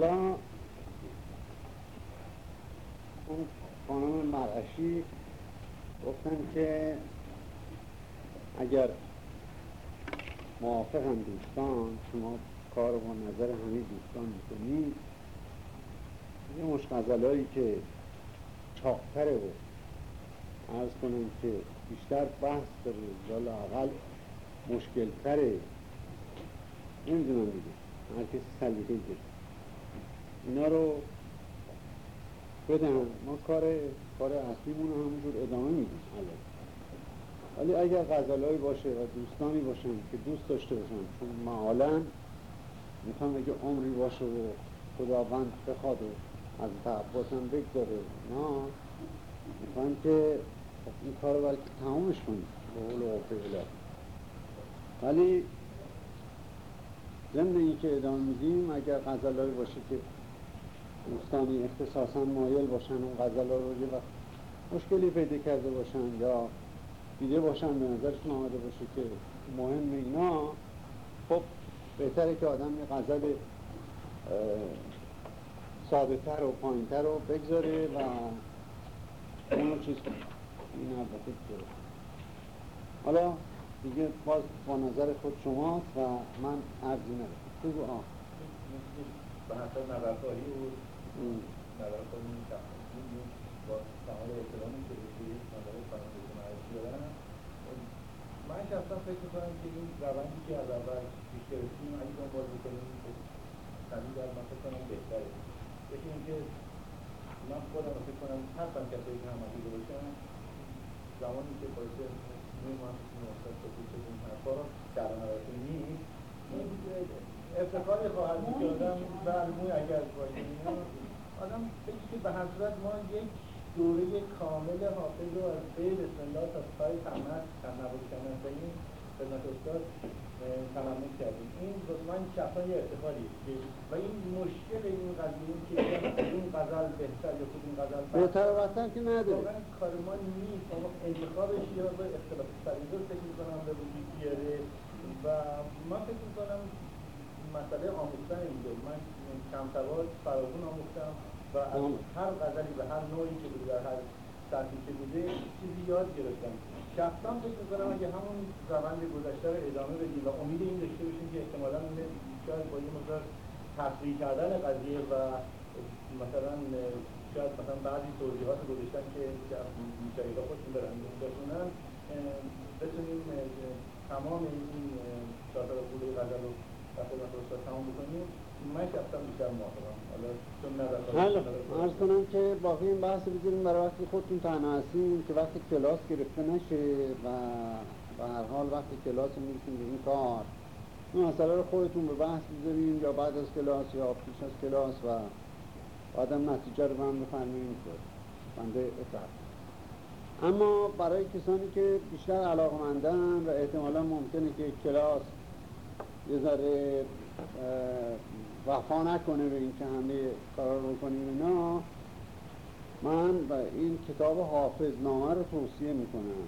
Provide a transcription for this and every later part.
حالا اون خانم مرعشی گفتن که اگر موافقم دوستان شما کار با نظر همه دوستان می‌کنید یه مش غزلایی که چاقتره و ارز کنم که بیشتر بحث داره یا لاقل مشکلتره. نمی‌دونم دیگه. هر کسی سلیقه داره. اینا رو بدن. ما کار کار اصلیمون رو همونجور ادامه میدیم. ولی اگر غزلایی باشه و دوستانی باشن که دوست داشته باشن چون معالا می‌خوام اگه عمری باشه و خداوند بخواد و از تعباتم بگذاره نه. می‌خوام که این کار رو بلکه تمامش کنیم. به قول ولی ضمن این که ادامه میدیم اگر غزلایی باشه که دوستانی اختصاصا مایل باشن اون غزل رو یه وقت مشکلی پیدا کرده باشن یا دیده باشن به نظرشون آمده باشه که مهم اینا خب بهتره که آدم یه غزل ساده تر و پایین تر رو بگذاره و اونو چیز این حالا دیگه باز با نظر خود شماست و من عرضی ندارم بگو آه. به حسب نظرکاری و من شخصا فکر می‌کنم که این روندی که از اول پیش گرفتیم اگه دنبال بکنیم تمید در من فکر کنم بهتره یکی اینکه من خودم فکر کنم هستم کسایی که هم عقیده باشن زمانی که باعث نوی محسوسی مستد که این حرفا در نرسه نیست افتخاری خواهد بود که آدم برموی اگر باشه آدم فکر که به هر صورت ما یک دوره کامل حافظ رو از بین بسم الله تا پای تمت نبود این خدمت استاد تمام کردیم. این من شخصا یه افتخاری و این مشکل این قضیه که این غزل بهتر یا خود این غزل بهتر وقتا که نداره. واقعا کار ما نیست. اما انتخابش یا به اختلاف سریزه فکر می‌کنم به وجود بیاره. و من فکر می‌کنم مسئله آموختن اینجا. من کم سواد فراغون آموختم. و هر غزلی به هر نوعی که بوده در هر سطحی که بوده چیزی یاد گرفتم. شخصا فکر می‌کنم اگه همون روند گذشته رو ادامه بدیم و امید این داشته باشیم که احتمالا شاید با یه مقدار تصویح کردن قضیه و مثلا شاید مثلا بعضی توضیحات گذاشتن که مشاهده خودشون برن بخونن بتونیم تمام این چهار پوله غزل رو در خدمت تمام بکنیم. من شخصا بیشتر موافقم حالا چون ارز کنم که باقی این بحث بگیریم برای وقتی خودتون تنها هستیم که وقتی کلاس گرفته نشه و به هر حال وقتی کلاس می‌رسیم به این کار این مسئله رو خودتون به بحث بذاریم یا بعد از کلاس یا پیش از کلاس و آدم نتیجه رو هم بفرماییم که بنده اطلاع اما برای کسانی که بیشتر علاقمندن و احتمالا ممکنه که کلاس یه ذره وفا نکنه به اینکه همه کارا رو کنیم اینا. من و این کتاب حافظنامه رو توصیه می‌کنم.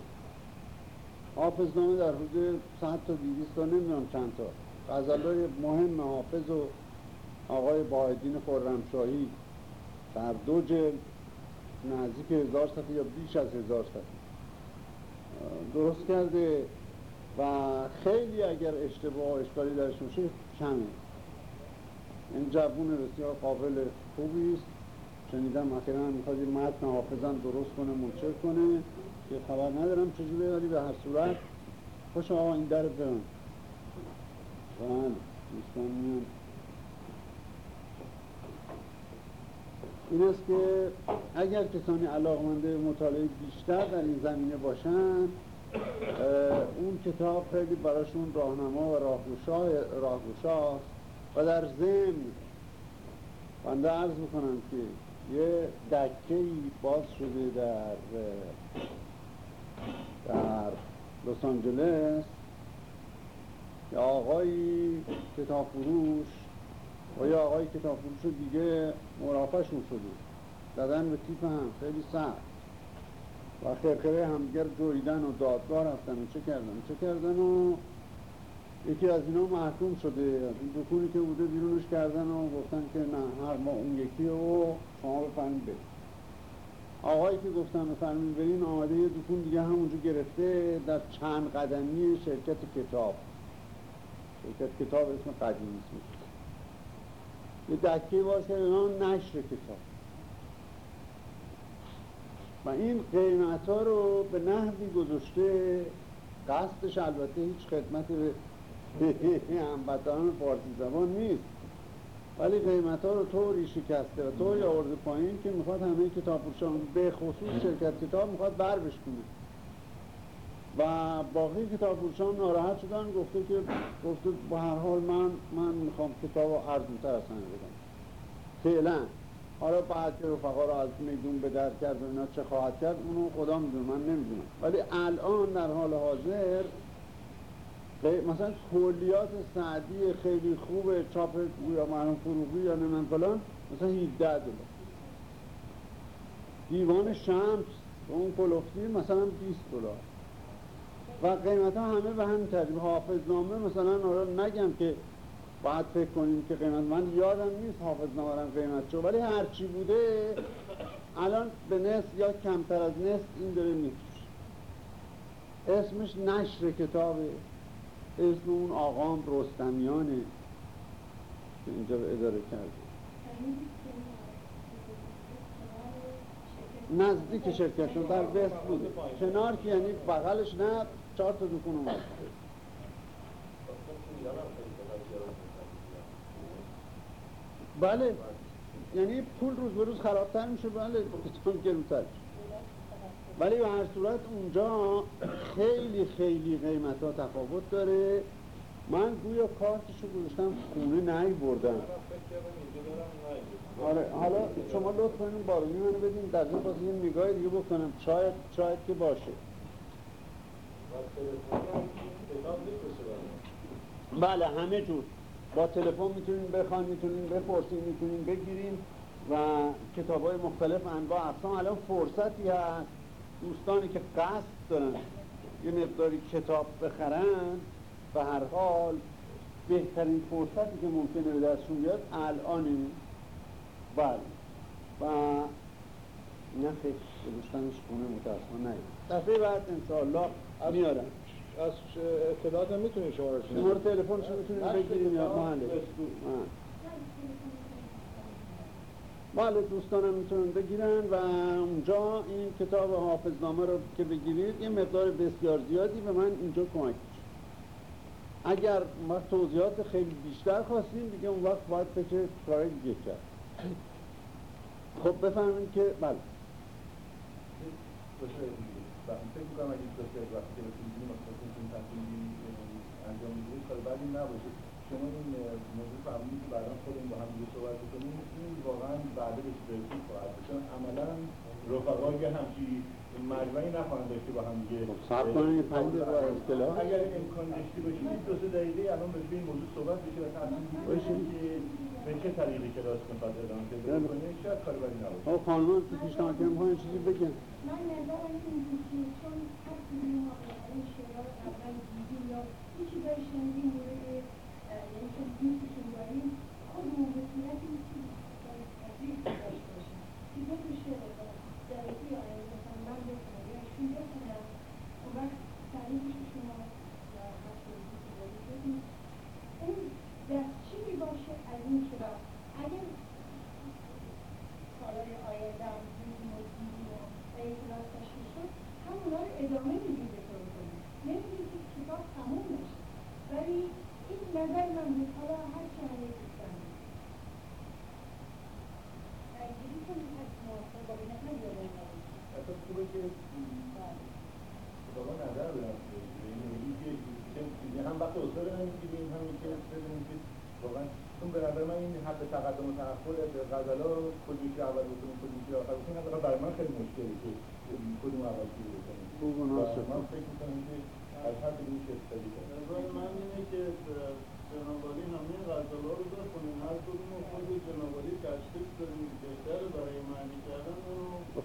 حافظنامه در حدود 100 تا 200 تا نمی‌دونم چند تا. غزلای مهم حافظ و آقای باهدین خرمشاهی در دو جلد نزدیک هزار صفحه یا بیش از هزار صفحه. درست کرده و خیلی اگر اشتباه و اشکالی درش باشه کمه. این جوون بسیار قابل خوبی است. شنیدم اخیرا می‌خواد این متن حافظم درست کنه منشر کنه. که خبر ندارم چجوری ولی به هر صورت خوش آقا این در برن بله دوستان میان. این است که اگر کسانی علاقمنده مطالعه بیشتر در این زمینه باشن اون کتاب خیلی براشون راهنما و راهگشاست و در ضمن بنده عرض می‌کنم که یه دکه باز شده در در لس آنجلس که آقای کتاب فروش و یه آقای کتاب فروش دیگه مرافعشون شده. دادن به تیپ هم خیلی سخت. و خرخره همگر جویدن و دادگاه رفتن و چه کردن؟ چه کردن؟ و یکی از اینا محکوم شده این دکونی که بوده بیرونش کردن و گفتن که نه یکی و شما بفرمین برید. آقایی که گفتم بفرمین برین آمده یه دکون دیگه همونجا گرفته در چند قدمی شرکت کتاب. شرکت کتاب اسم قدیمی اسمش یه دکه باز کرده نشر کتاب. و این قیمت ها رو به نحوی گذاشته قصدش البته هیچ خدمت به هموطنان فارسی زبان نیست. ولی قیمت ها رو طوری شکسته و طوری آورده پایین که می‌خواد همه کتاب فروشان به خصوص شرکت کتاب می‌خواد بر بشکنه و باقی کتاب فروشان ناراحت شدن گفته که گفته با هر حال من من می‌خوام کتاب رو ارزونتر از بدم. فعلا. حالا بعد که رفقا رو از میدون به در کرد و اینا چه خواهد کرد اونو خدا می‌دونه من نمی‌دونم. ولی الان در حال حاضر مثلا کلیات سعدی خیلی خوبه چاپ یا مرحوم فروغی یا نمیم فلان مثلا 17 دلار. دیوان شمس اون کلوفتی مثلا 20 دلار. و قیمت ها همه به همین ترتیب. حافظ نامه مثلا آره نگم که باید فکر کنیم که قیمت من یادم نیست حافظ نامه قیمت شو ولی هرچی بوده الان به نصف یا کمتر از نصف این داره میفروشه. اسمش نشر کتابه. اسم اون آقام رستمیانه که اینجا اداره کرده. نزدیک شرکت در وست بوده. کنار که یعنی بغلش نه چهار تا دکون اومد. بله. یعنی پول روز به روز خرابتر میشه بله. کتاب گرونتر ولی به هر صورت اونجا خیلی خیلی قیمت ها تفاوت داره. من گویا کارتشو گذاشتم خونه نهی بردم آره حالا شما لطف کنید بارونی منو بدین در ضمن باز یه نگاه دیگه بکنم. شاید شاید که باشه. بله همه جور. با تلفن می‌تونین بخوان می‌تونین بپرسین می‌تونین بگیرین و کتاب های مختلف انواع اقسام الان فرصتی هست. دوستانی که قصد دارن یه مقداری کتاب بخرن به هر حال بهترین فرصتی که ممکنه به دستشون بیاد الانه بله. و نه خیلی گذاشتنش خونه متاسفانه نه دفعه بعد انشاءالله میارم از اطلاعات هم می‌تونی شما رو شماره تلفنش رو می‌تونیم بگیریم یا محله. بله دوستانم می‌تونن بگیرن و اونجا این کتاب حافظنامه رو که بگیرید یه مقدار بسیار زیادی به من اینجا کمک اگر ما توضیحات خیلی بیشتر خواستیم دیگه اون وقت باید فکر کار دیگه کرد. خب بفهمید که بله. فکر می‌کنم اگه وقتی که انجام می‌دید کار بعدی نباشه. شما این موضوع فرمودید که بعدا خودمون با هم دیگه صحبت بکنیم این واقعا بعد به چیزی خواهد چون عملا رفقای همچی مجمعی نخواهند داشته با هم دیگه خب صبر کنید پنج دقیقه اصطلاح اگر امکان داشته باشید دو سه دقیقه الان به این موضوع صحبت بشه و تصمیم که به چه طریقی کلاس می‌خواد ادامه پیدا کنه. شاید کاری بدی نباشه. خب خانم تو پیشنهاد می‌خوام چیزی بگم. من نظرم این که چون هر کدوم این شعرها اول دیدیم یا یه چیزایی شنیدیم مورد یعنی که دوستشون داریم خودمون به صورت این چیز تدریس داشته باشیم که دو تا شعر درستی آیه مثلا من بکنم یا ایشون بکنم اون وقت تعریفش شما یا هر چیزی که دارید بگیم اون دستچینی باشه از این کلاس اگر سالهای آینده هم دیدیم و دیدیم و این کلاس تشکیل شد همونا رو ادامه میدیم به طور کنیم نمیدیم که کتاب تموم نشه ولی این نظر من بود حالا هر چه همه دوستان درگیری کنیم از موافق با این نگیرم اصلا خوبه که بابا نظر بدم هم وقت اصول نمی‌گیریم همین که بدونیم که واقعا چون به نظر من این حد تأخر غزلا کدومی که اول بکنیم کدومی که آخر بکنیم. حداقل برای من خیلی مشکلی که کدوم اول شروع بکنیم من فکر می‌کنم که از هر کدوم که استفاده کنیم. نظر من اینه که جنابالی همه غزلا رو بخونیم هر کدوم خود جنابالی تشخیص کنیم بهتره برای معنی کردن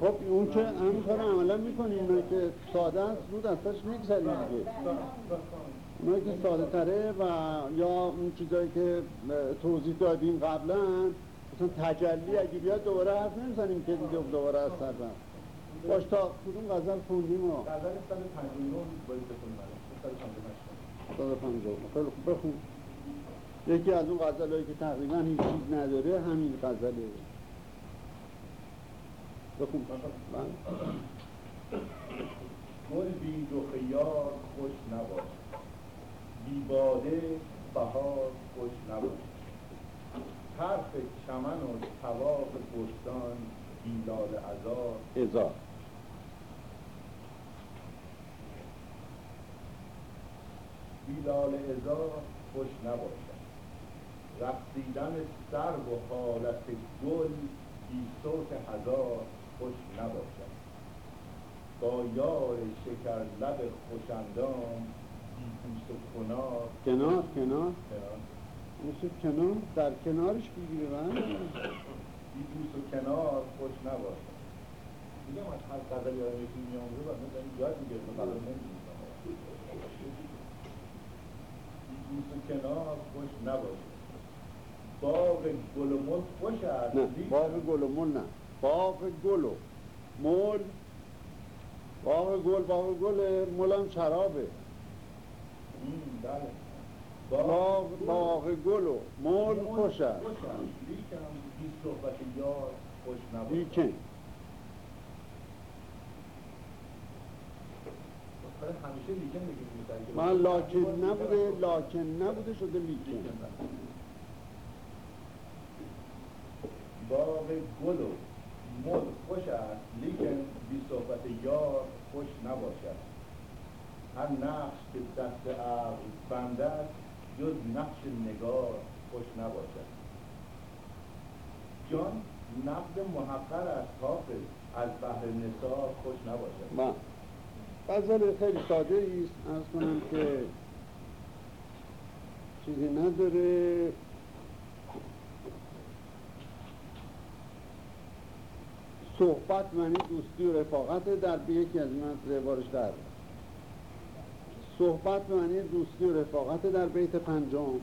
خب اون که همین کار عملا می‌کنیم. که ساده است زود ازش میگذریم دیگه. اونایی که ساده تره و یا اون چیزایی که توضیح دادیم قبلا مثلا تجلی اگه بیاد دوباره حرف نمی‌زنیم که دیگه دوباره از سر رفت باش تا کدوم غزل خوندیم و غزل 159 باید بخونیم الان 159 خیلی خوب بخون. یکی از اون غزل هایی که تقریبا هیچ چیز نداره همین غزله. بخون. بله. گل بی رخ یار خوش نباشد بی باده بهار خوش نباشد حرف چمن و طواف بستان بی لال عذار ازار بی لال ازار خوش نباشد. رقصیدن سرو و حالت گل بی صوت هزار خوش نباشد. با یار شکر لب خوشندام بی و کنار کنار. کنار. مثل کنار در کنارش بگیره من بی بوس و کنار خوش نباشد میگم از هر غزلی های یکی میاموزه و مثلا یاد می‌گرفتم قبل نمی‌دونستم بی بوس و کنار خوش نباشد باغ گل و مل خوش است. نه باغ گل و مل نه. باغ گل و مل باغ گل باغ گل ملم شرابه. بله. باغ باغ گل و مل خوش است. است لیکن. من لاکن نبوده لاکن نبوده شده لیکن باغ گل و مل خوش است لیکن بی صحبت یار خوش نباشد. هر نقش که دست عقل بندد جز نقش نگار خوش نباشد. جان نقد محقر است حافظ از بحر نثار خوش نباشد. من. غزل خیلی ساده ایست از کنم که چیزی نداره. صحبت معنی دوستی و رفاقت در یکی از من روارش در صحبت معنی دوستی و رفاقت در بیت پنجم.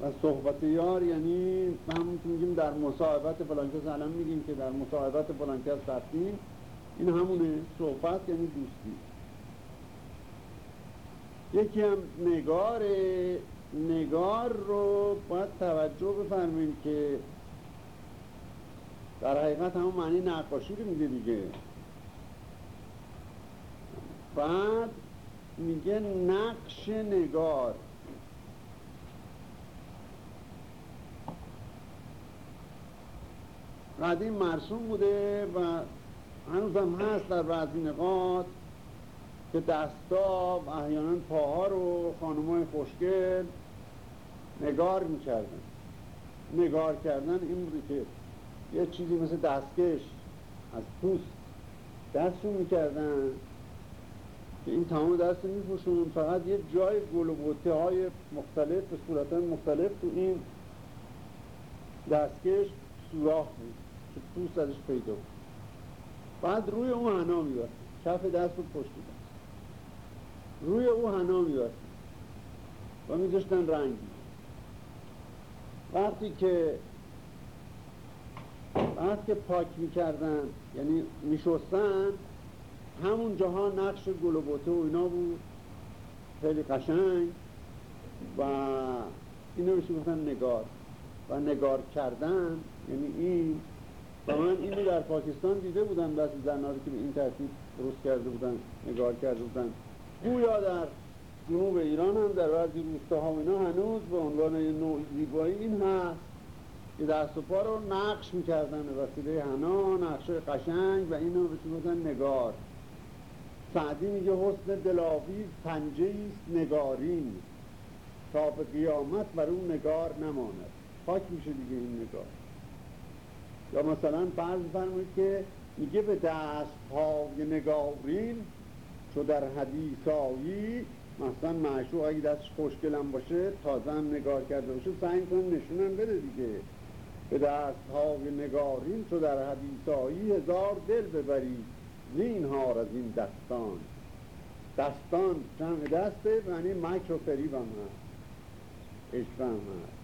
و صحبت یار یعنی که میگیم در مصاحبت فلان کس الان میگیم که در مصاحبت فلان کس رفتیم. این همونه صحبت یعنی دوستی. یکی هم نگار نگار رو باید توجه بفرمایید که در حقیقت همون معنی نقاشی رو میده دیگه. بعد میگه نقش نگار. قدیم مرسوم بوده و هنوز هم هست در بعضی نقاط که دستا و احیانا پاها رو خانمای خوشگل نگار می‌کردن. نگار کردن این بوده که یه چیزی مثل دستکش از پوست دستشون می‌کردن. که این تمام دست میپوشون فقط یه جای گل و بوته های مختلف به صورت مختلف تو این دستکش سوراخ بود که پوست ازش پیدا بود. بعد روی اون حنا می‌برد کف دست بود پشت روی او حنا می‌برد و میذاشتن رنگی وقتی که وقتی که پاک می‌کردن یعنی میشستن همون جاها نقش گل و بوته و اینا بود. خیلی قشنگ. و اینو بهش گفتن نگار. و نگار کردن یعنی این. و من اینو در پاکستان دیده بودم بعضی زنها رو که به این ترتیب درست کرده بودن نگار کرده بودن. گویا در جنوب ایران هم در بعضی روستاها و اینا هنوز به عنوان یه نوع زیبایی این هست که دست و پا رو نقش می‌کردن به وسیله حنا نقش قشنگ و اینو بهش می‌گفتن نگار. سعدی میگه حسن دلاویز پنجه است نگارین تا به قیامت بر اون نگار نماند. پاک میشه دیگه این نگار. یا مثلا فرض فرمایید که میگه به دست های نگارین چو در حدیث آیی مثلا معشوق اگه دستش خوشگلم باشه تازه هم نگار کرده باشه سعی کنه نشونم بده دیگه. به دست های نگارین چو در حدیث آیی هزار دل ببرید. زینهار از این دستان. دستان جمع دسته معنی مکر و فریب هم هست عشق هم هست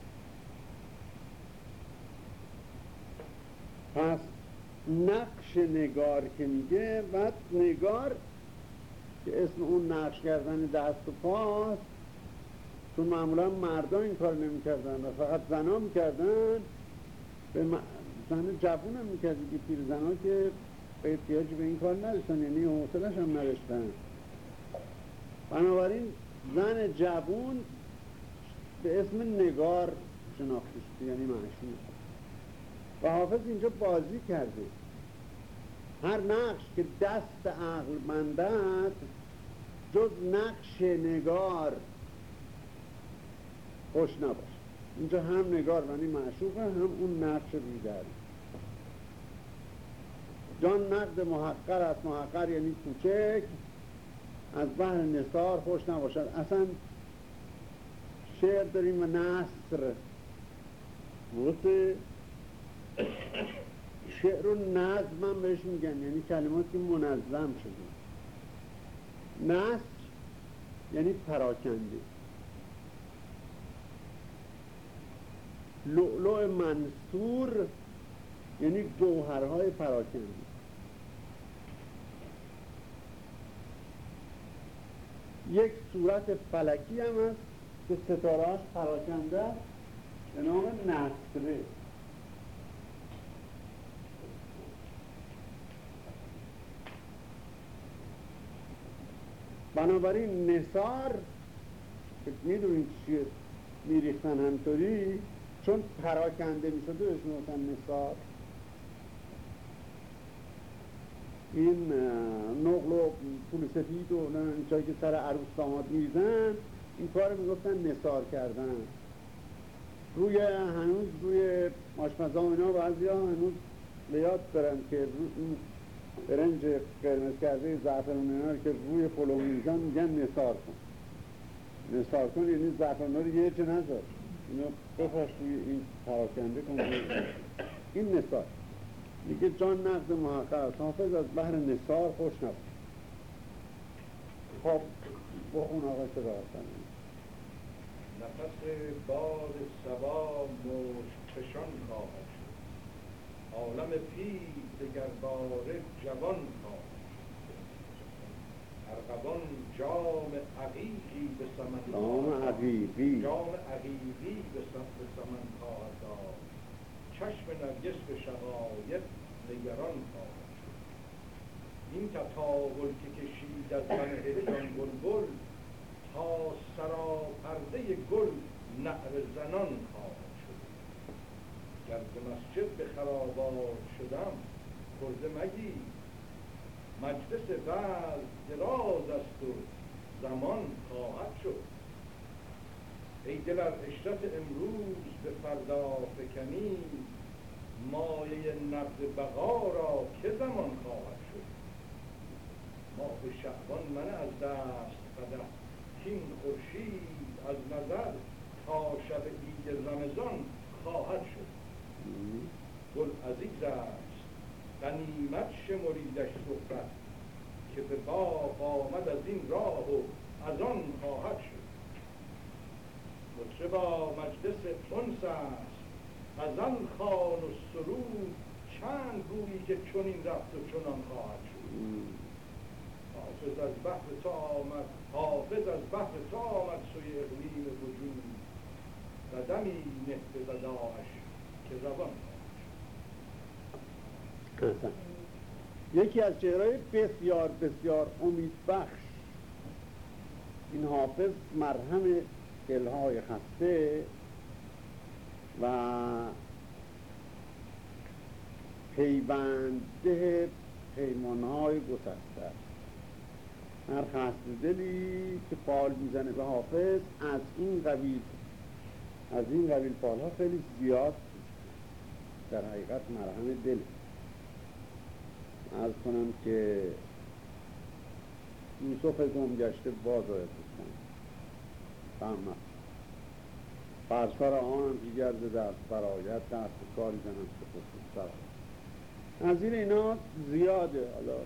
پس نقش نگار که میگه و نگار که اسم اون نقش کردن دست و پاست چون معمولا مردا این کار نمی‌کردن و فقط زنا می‌کردن. به زن جوون هم می‌کردی که پیر زنا که احتیاجی به این کار نداشتن یعنی حوصلش هم نداشتن. بنابراین زن جوون به اسم نگار شناخته شده یعنی معشوق. و حافظ اینجا بازی کرده. هر نقش که دست عقل مندد جز نقش نگار خوش نباشه. اینجا هم نگار یعنی معشوقه هم اون نقش بیداری جان نقد محقر است محقر یعنی کوچک. از بحر نصار خوش نباشد. اصلا شعر داریم و نصر درسته شعر و نظم هم بهش میگن یعنی کلمات که منظم شده. نصر یعنی پراکنده. لؤلؤ منصور یعنی گوهرهای پراکنده. یک صورت فلکی هم هست که ستارهاش پراکنده به نام نصره بنابراین نصار می‌دونید چیه؟ میریختن همطوری چون پراکنده می‌شده بهش می‌گفتن نصار این نقل و پول سفید و جایی که سر عروس داماد میزن این کار می‌گفتن نصار کردن. روی هنوز روی آشپزا و اینا بعضی هنوز لیاد دارن که روی برنج قرمز کرده زعفران اینا که روی پلو میزن میگن نصار کن. نصار کن یعنی زعفران رو یه چه نذار. اینو بفرش روی این پراکنده کن. این نصار میگه جان نقد محقق. حافظ از بحر نصار خوش نبود خب بخون آقا چه نفس باد سبا مشکشان خواهد شد. عالم پیر دگر باره جوان خواهد ارغبان جام عقیقی به سمن جام عقیقی. جام عقیقی به سمن خواهد چشم نرگس به شقایق نگران خواهد این تطاول که کشید از من هجان بلبل تا سرا پرده گل نعر زنان خواهد شد. گر مسجد به خرابات شدم خورده مگی مجلس بعض دراز است و زمان خواهد شد. ای دل از اشرت امروز به فردا فکنی مایه نقد بقا را که زمان خواهد شد؟ ماه شعبان من از دست قدر کین خورشید از نظر تا شب عید رمضان خواهد شد. گل عزیز است غنیمت شمریدش صحبت که به باغ آمد از این راه و از آن خواهد شد. با مجلس انس است. غزل خان و سرود چند گویی که چنین رفت و چنان خواهد شد. حافظ از بحر تا آمد حافظ از بحر تا آمد سوی اقلیم وجود. قدمی نه به وداعش که روان یکی از چهرهای بسیار بسیار امید بخش این حافظ مرهم دلهای خسته و پیونده پیمانهای گسسته هر خست دلی که پال می‌زنه به حافظ از این قبیل از این قبیل پال خیلی زیاد در حقیقت مرهم دل. از کنم که یوسف گم گشته باز آید بستن فهمت فرسار آن که گرد دست براید دست کاری زنم که خود از این اینا زیاده. حالا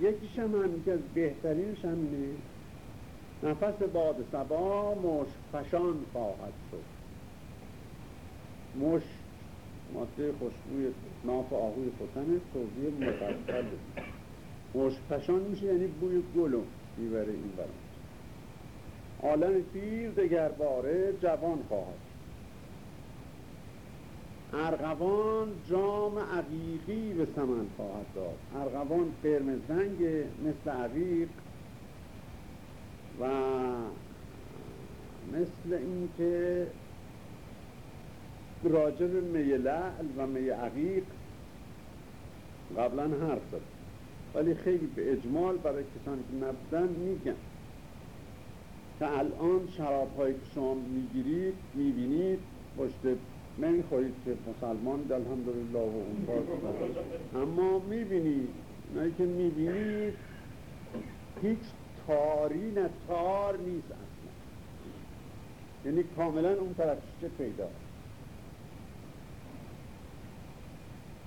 یکیش هم همین که از بهترینش همینه. نفس باد سبا مش فشان خواهد شد. مش ماده خوشبوی ناف آهوی ختن توضیح مفصل. مشکپشان میشه یعنی بوی گلو می‌بره این برام عالم پیر دگر باره جوان خواهد ارغوان جام عقیقی به سمن خواهد داد. ارغوان قرمز رنگ مثل عقیق و مثل اینکه راجع به می لعل و می عقیق قبلا حرف زد. ولی خیلی به اجمال برای کسانی که نبودن میگن. که الان شراب هایی که شما می‌گیرید می‌بینید پشت نمی‌خورید که مسلمان الحمدلله و اون اما می‌بینید اونایی که می‌بینید هیچ تاری نه تار نیست اصلا. یعنی کاملا اون طرف چه پیدا؟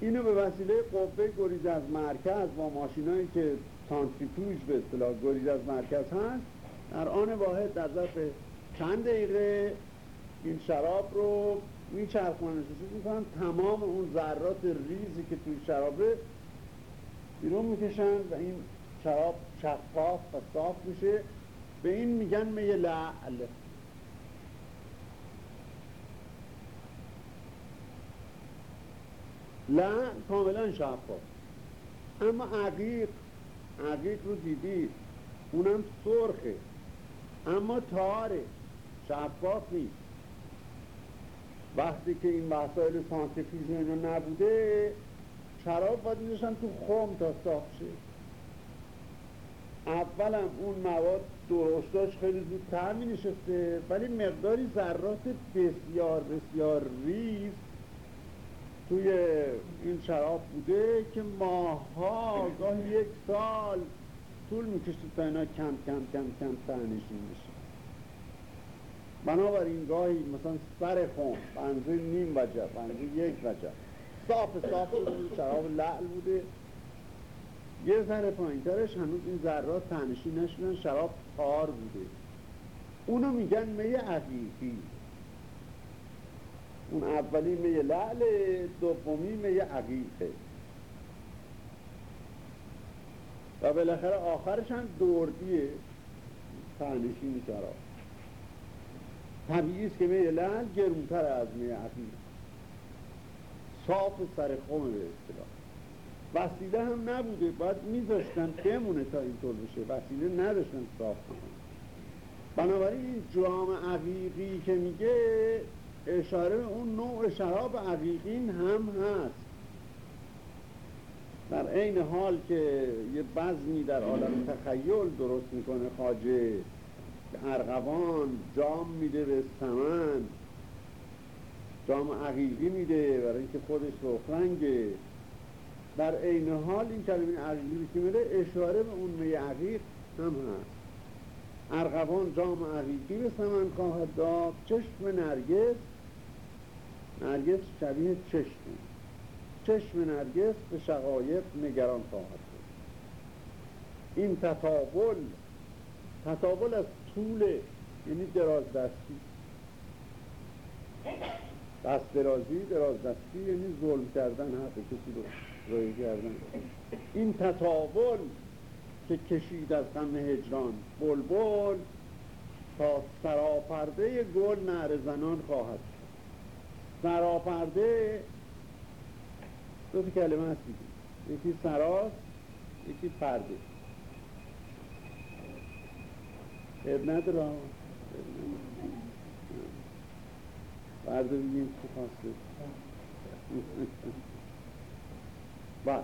اینو به وسیله قوه گریز از مرکز با ماشینایی که سانتریفیوژ به اصطلاح گریز از مرکز هست در آن واحد در ظرف چند دقیقه این شراب رو میچرخونن. می‌کنن تمام اون ذرات ریزی که توی شرابه بیرون می‌کشن و این شراب شفاف و صاف میشه. به این میگن می لعل. لعل کاملا شفاف. اما عقیق عقیق رو دیدید اونم سرخه. اما تاره شفاف نیست. وقتی که این مسائل سانتریفیوژ اینو نبوده شراب باید میذاشتن تو خم تا صاف شه. اولم اون مواد درشتاش خیلی زودتر می نشسته ولی مقداری ذرات بسیار بسیار ریز توی این شراب بوده که ماها گاهی یک سال طول می‌کشید تا اینا کم کم کم کم تنشین میشه بنابراین گاهی مثلا سر خون بنزه نیم وجب بنزه یک وجب صاف صاف بوده شراب لعل بوده. یه ذره پایینترش هنوز این ذرات تنشین نشدن شراب تار بوده. اونو میگن می عقیقی اون اولی می لعل دومی می عقیقه و بالاخره آخرش هم دردیه تنشین شراب. طبیعی است که می لعل گرونتر از می عقیق صاف سر خمه به اصطلاح. وسیله هم نبوده. باید میذاشتن بمونه تا اینطور بشه. وسیله نداشتن صاف کنن بنابراین این جام عقیقی که میگه اشاره اون نوع شراب عقیقین هم هست. در عین حال که یه بزمی در عالم تخیل درست می‌کنه خاجه ارغوان جام میده به سمن جام عقیقی میده برای اینکه خودش رخرنگه در عین حال این کلمه عقیقی که میده؟ اشاره به اون می عقیق هم هست. ارغوان جام عقیقی به سمن خواهد داد چشم نرگس. نرگس شبیه چشم چشم نرگس به شقایق نگران خواهد بود. این تطابل تطابل از طول یعنی دراز دستی دست درازی دراز دستی یعنی ظلم کردن حق کسی رو روی کردن. این تطابل که کشید از غم هجران بلبل تا سراپرده گل نعر زنان خواهد سراپرده دو کلمه هست یکی سراست یکی پرده اب نداره پرده بگیم چی خواسته. بعد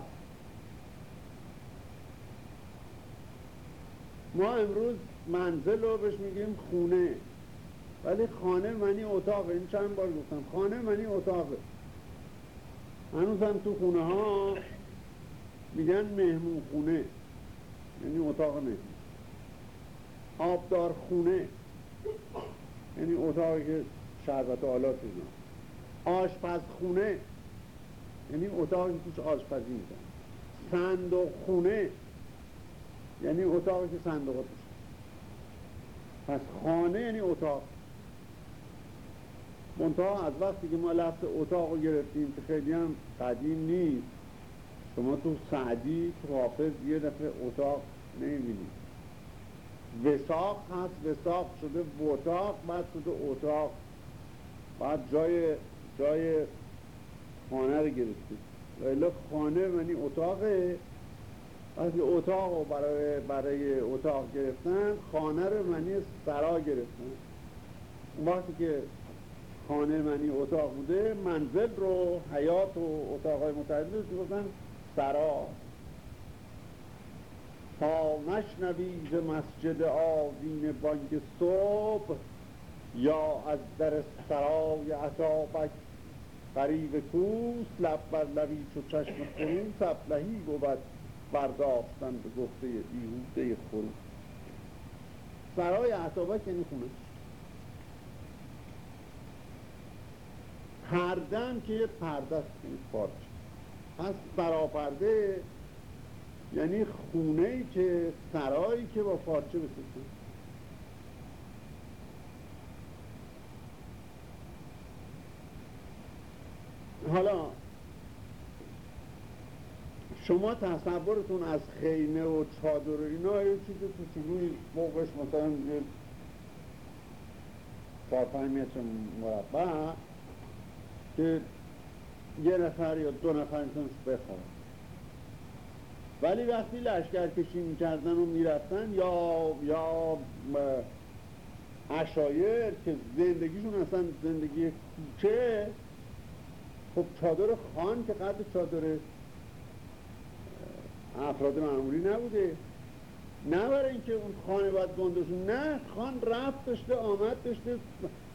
ما امروز منزل رو بهش میگیم خونه. ولی خانه منی اتاقه. این چند بار گفتم. خانه منی اتاقه. هنوز هم تو خونه ها میگن مهمون خونه. یعنی اتاق مهمون. آبدار خونه. یعنی اتاقی که شربت آلات آشپز خونه. یعنی اتاقی که توش آشپزی می‌کنن. صندوق خونه. یعنی اتاقی که صندوق توش پس خانه یعنی اتاق. منتها از وقتی که ما لفظ اتاق رو گرفتیم که خیلی هم قدیم نیست شما تو سعدی تو حافظ یه دفعه اتاق نمی‌بینید. وساق هست وساق شده اتاق بعد شده اتاق. بعد جای جای خانه رو گرفتید ولی خانه منی اتاقه. وقتی اتاق رو برای, برای اتاق گرفتن خانه رو منی سرا گرفتن. وقتی که خانه منی اتاق بوده منزل رو حیات و اتاقهای متعدد گفتن سرا تا نشنوی مسجد آدین بانگ صبح یا از در سرای عطابک قریب کوست لب بر لبی چو چشم خروس ابلهی بود برداشتن به گفته بیهوده خروس سرای عطابک یعنی خونه. پردن که یه پرده است پارچه پس سراپرده یعنی خونه ای که سرایی که با پارچه بسیده حالا شما تصورتون از خیمه و چادر و اینا یه چیز کوچولوی فوقش مثلا چهار پنج متر مربع. که یه نفر یا دو نفر می‌تونست بخواه ولی وقتی لشکر کشی می‌کردن و می‌رفتن یا یا اشایر که زندگیشون اصلا زندگی کوچه خب چادر خان که قدر چادر افراد معمولی نبوده. نه برای اینکه اون خانه باید گندشون نه خان رفت داشته آمد داشته.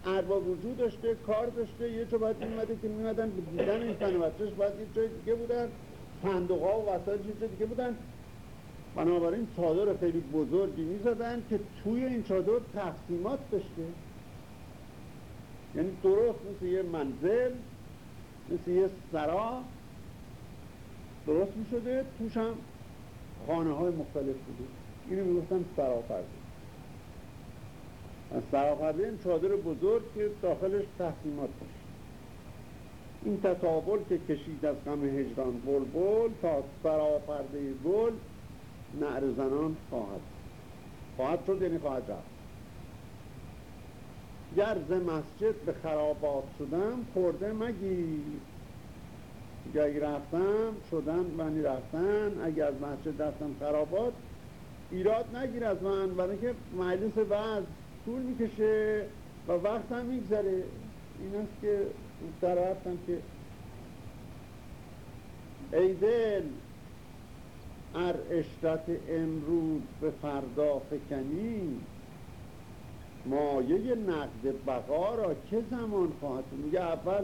ارباب وجود داشته کار داشته یه چه باید میمده که میمدن دیدن این بچهش باید یه جای دیگه بودن صندوق و وسایل چیز دیگه بودن. بنابراین چادر خیلی بزرگی می‌زدن که توی این چادر تقسیمات داشته. یعنی درست مثل یه منزل مثل یه سرا درست می شده توش هم خانه های مختلف بوده. اینو می‌گفتن سراپرده. از این چادر بزرگ که داخلش تحصیمات داشت این تطابل که کشید از غم هجران بلبل تا سراپرده گل نعر زنان خواهد خواهد شد یعنی خواهد رفت. گرز مسجد به خرابات شدم خورده مگی اگه رفتم شدن منی رفتن. اگر از مسجد رفتم خرابات ایراد نگیر از من برای که مجلس بعض طول می‌کشه و وقت هم میگذره. این است که در رفتم که ای دل ار اشتت امروز به فردا فکنی. مایه نقد بقا را که زمان خواهد میگه اول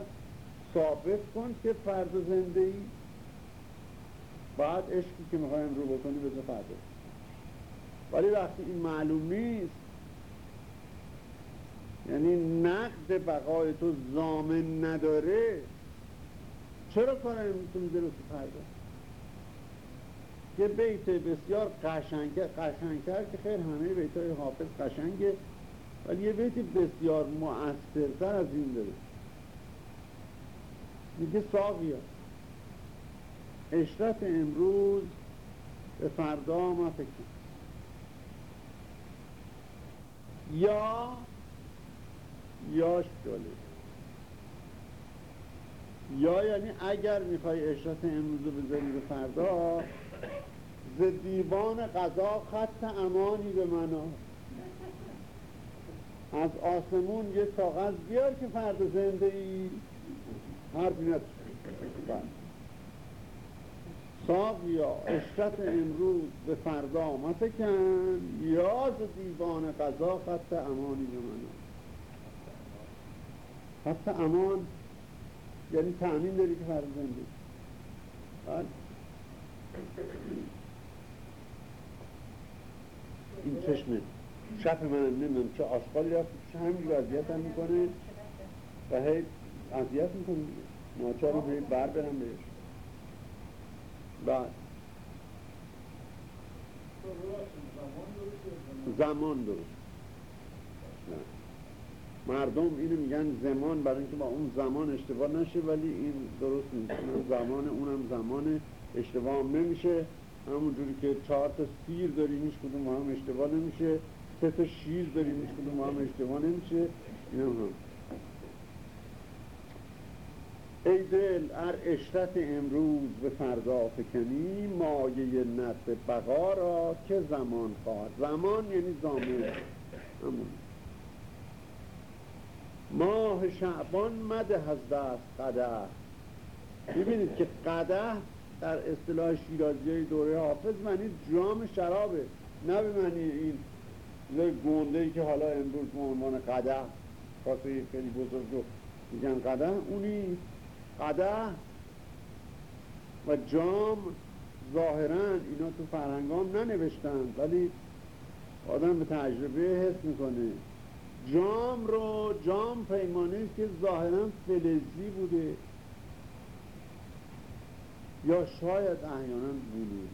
ثابت کن که فرد زنده ای. بعد عشقی که می‌خوایم رو بکنی بذار فردا. ولی وقتی این معلوم نیست یعنی نقد بقای تو زامن نداره. چرا کار تو میده رو فردا یه بیت بسیار قشنگه قشنگتر که خیر همه بیت های حافظ قشنگه ولی یه بیت بسیار مؤثرتر از این داره. میگه ساقیا اشرت امروز به فردا ما فکر یا یاش جالب یا یعنی اگر می‌خوای اشرت امروز رو بذاری به فردا ز دیوان قضا خط امانی به منا از آسمون یه کاغذ بیار که فردا زنده ای. هر بینت یا اشرت امروز به فردا مفکن یا ز دیوان قضا خط امانی به منا خط امان یعنی تأمین داری که فردا زنده بله این چشمه. شف من نمیم چه آشغالی رفت چه همینجور اذیت هم می‌کنه و هی اذیت می‌کنه. ناچارم هی بر برم بهش. بعد زمان درست. مردم اینو میگن زمان برای اینکه با اون زمان اشتباه نشه ولی این درست نیست. زمان اونم زمان اشتباه هم نمیشه. همونجوری که چهار تا سیر داریم هیچ کدوم هم اشتباه نمیشه. سه تا شیر داریم هیچ کدوم هم اشتباه نمیشه. این هم, ای دل ار اشرت امروز به فردا فکنی. مایه نفس بقا را که زمان خواهد. زمان یعنی زامن. همون. ماه شعبان مده از دست قده ببینید که قده در اصطلاح شیرازی های دوره حافظ معنی جام شرابه نه به معنی این گنده ای که حالا امروز به عنوان قده کاسه خیلی بزرگ رو میگن قده اونی قده و جام ظاهرا اینا تو فرهنگام ننوشتن ولی آدم به تجربه حس می‌کنه. جام رو جام پیمانه که ظاهرا فلزی بوده. یا شاید احیانا بلوری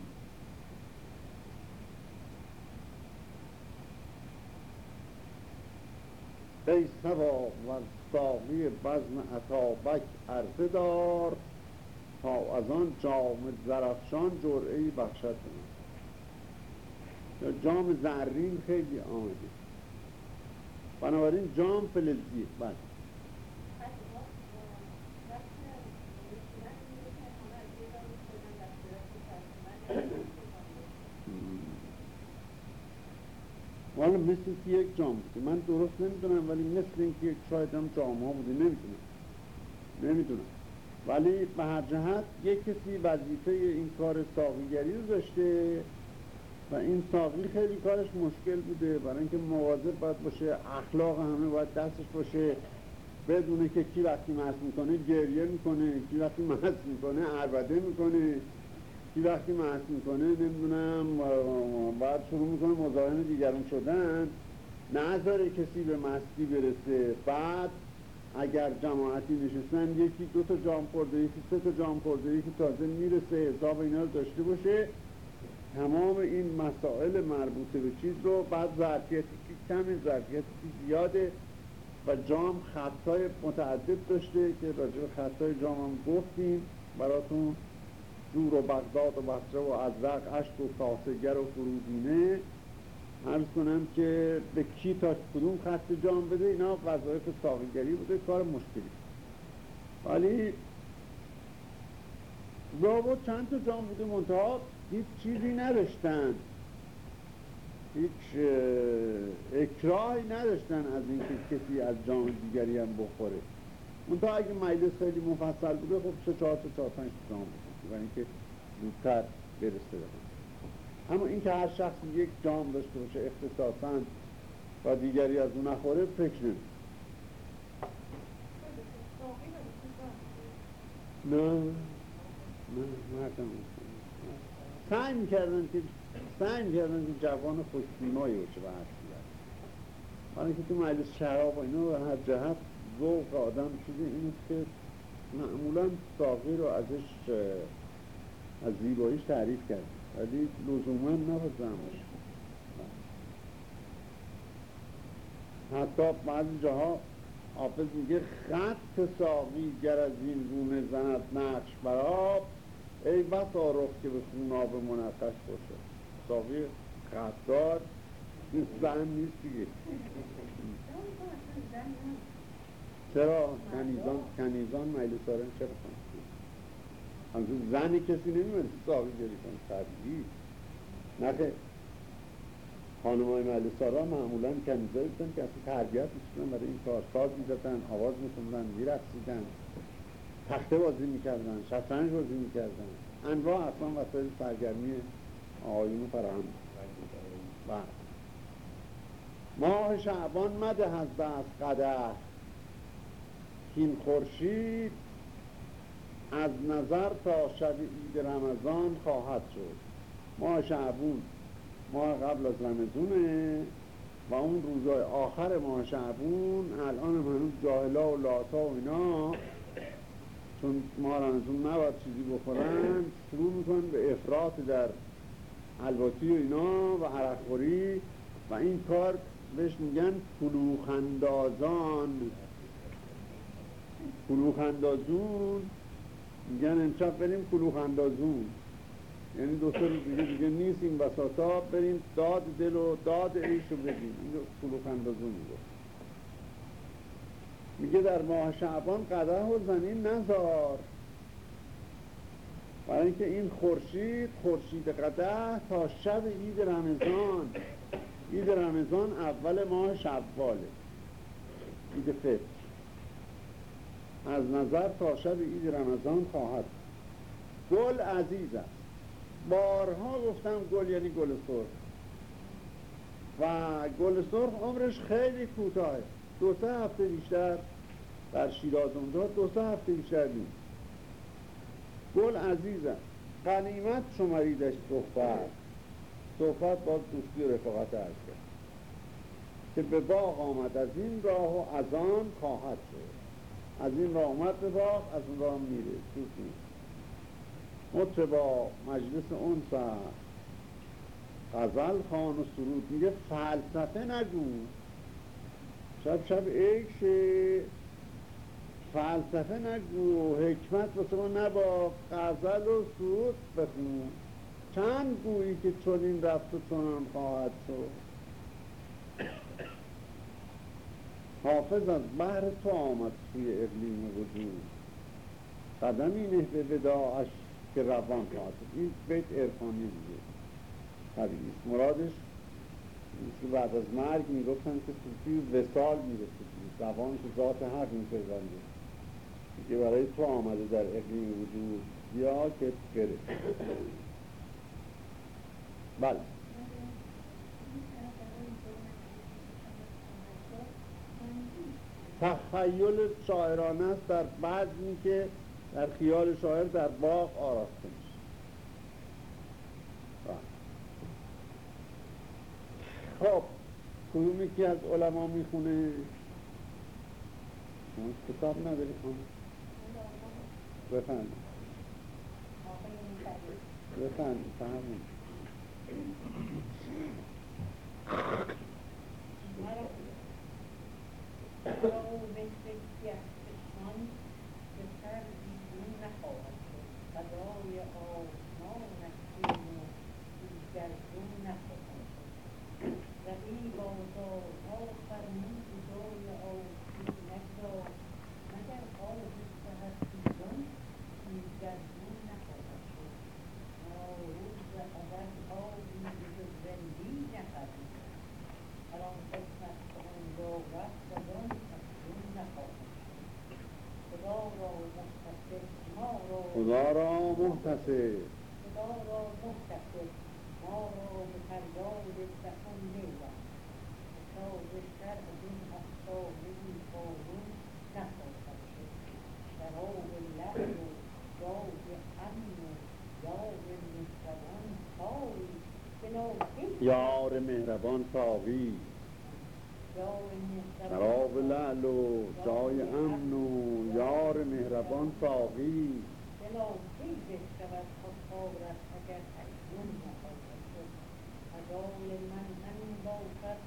ای سوا و ساقی بزم عطابک عرضه دار تا از آن جام زرفشان جرعه بخشد یا جام زرین خیلی آمده بنابراین جام فلزیه بله. حالا مثل که یک جام بوده. من درست نمی‌دونم ولی مثل اینکه یک شاید هم جام ها بوده. نمی‌دونم. نمی‌دونم. ولی به هر جهت یک کسی وظیفه این کار ساقیگری رو داشته و این ساقی خیلی کارش مشکل بوده. برای اینکه مواظب باید باشه اخلاق همه باید دستش باشه. بدونه که کی وقتی مست می‌کنه گریه می‌کنه. کی وقتی مست می‌کنه عربده می‌کنه. کی وقتی مست می‌کنه نمی‌دونم باید شروع می‌کنه مزاحم دیگرون شدن. نذاره کسی به مستی برسه. بعد اگر جماعتی نشستن یکی دو تا جام خورده یکی سه تا جام خورده یکی تازه می‌رسه. حساب اینا رو داشته باشه. تمام این مسائل مربوطه به چیز رو بعد ظرفیتی که کمی ظرفیتی زیاده و جام خطای متعدد داشته که راجع به خطای جام هم گفتیم. براتون دور و بغداد و بصره و ازرق اشک و کاسگر و فرودینه عرض کنم که به کی تا کدوم خط جام بده اینا وظایف ساقیگری بوده کار مشکلی. ولی لابد چند تا جام بوده منتها؟ هیچ چیزی نداشتن. هیچ اکراهی نداشتن از اینکه کسی از جام دیگری هم بخوره. منتها اگه مجلس خیلی مفصل بوده خب سه چهار تا چهار پنج جام بوده و اینکه زودتر برسه دارن اما اینکه هر شخص یک جام داشته باشه اختصاصا و دیگری از اون نخوره فکر نمی نه. نه مردم سعی می‌کردن که سعی می‌کردن که جوان خوشبینایی باشه به هر برای اینکه تو مجلس شراب و اینا و هر جهت ذوق آدم چیزی اینه که معمولا ساقی رو ازش از زیباییش تعریف کرد. ولی لزوما نباید زمش حتی بعضی جاها حافظ میگه خط ساقی گر از این گونه زند نقش براب ای بسا رخ که به خوناب منقش باشه. ساقی خطدار زن نیست دیگه. چرا؟ کنیزان کنیزان میل سارن چرا همچون زنی کسی نمیمونه. ساقی گری کنه. طبیعی نخه. خانم های سارا معمولا کنیزایی بودن که اصلا تربیت میشونن برای این کار ساز می‌زدن آواز میخوندن میرقصیدن. تخته بازی می‌کردن شطرنج بازی می‌کردن. انواع اصلا وسایل سرگرمی آقایون فراهم بله. ماه شعبان مده از دست قدر. این خورشید از نظر تا شب عید رمضان خواهد شد. ماه شعبون ماه قبل از رمضونه و اون روزای آخر ماه شعبون الان هنوز جاهلا و لاتا و اینا چون ما رمضون نباید چیزی بخورن شروع می‌کنن به افراط در الواتی و اینا و عرقخوری و این کار بهش میگن فلوخندازان. فلوخندازون میگن امشب بریم فلوخندازون. یعنی دو سه دیگه دیگه نیست این بساطا بریم داد دل و داد عیش رو بگیم این فلوخندازون میگه میگه در ماه شعبان قده و زنین نزار. برای اینکه این خورشید خورشید قده تا شب عید رمضان. عید رمضان اول ماه شواله عید فطر. از نظر تا شب عید رمضان خواهد. گل عزیز است. بارها گفتم گل یعنی گل سرخ. و گل سرخ عمرش خیلی کوتاه دو سه هفته بیشتر در شیراز اونجا دو سه هفته بیشتر نیست. گل عزیزم قنیمت شمریدش صحبت. صحبت با دوستی و رفاقت کرد. که به باغ آمد از این راه و از آن خواهد شد. از این راه آمد به باغ از اون راه میره. دوست با مجلس اون غزل خان و سرود میگه فلسفه نگو. شب شب ایکشه فلسفه نگو حکمت واسه ما نبا. غزل و سرود بخون. چند گویی که چنین رفت و چنان خواهد شد؟ حافظ از بحر تو آمد سوی اقلیم وجود. قدمی نه به وداعش که روان خواهد این بیت ارفانی دیگه طبیعی مرادش که بعد از مرگ می‌گفتن که صوفی وسال می‌رسه روانش ذات حق میپیونده که برای تو آمده در اقلیم وجود. یا که بره. بله. تخیل شاعرانه است در بعضی که در خیال شاعر در باغ آراسته میشه بله. خب کدومی که از علما می‌خونه. کتاب نداری خونه بفند بفند فهمون خدا را محتسب خدا را محتسب ما را به فریاد دهان میدن سازشتر از این افسانه بی قانون نخواهد شد شراب لعل و جای امن و یار مهربان ساوی یار مهربان ساوی شراب لعل و جای امن و یار مهربان ساقی دلا کی بشود خودکارت اگر اکنون نخواهد شد فضای من همین باشد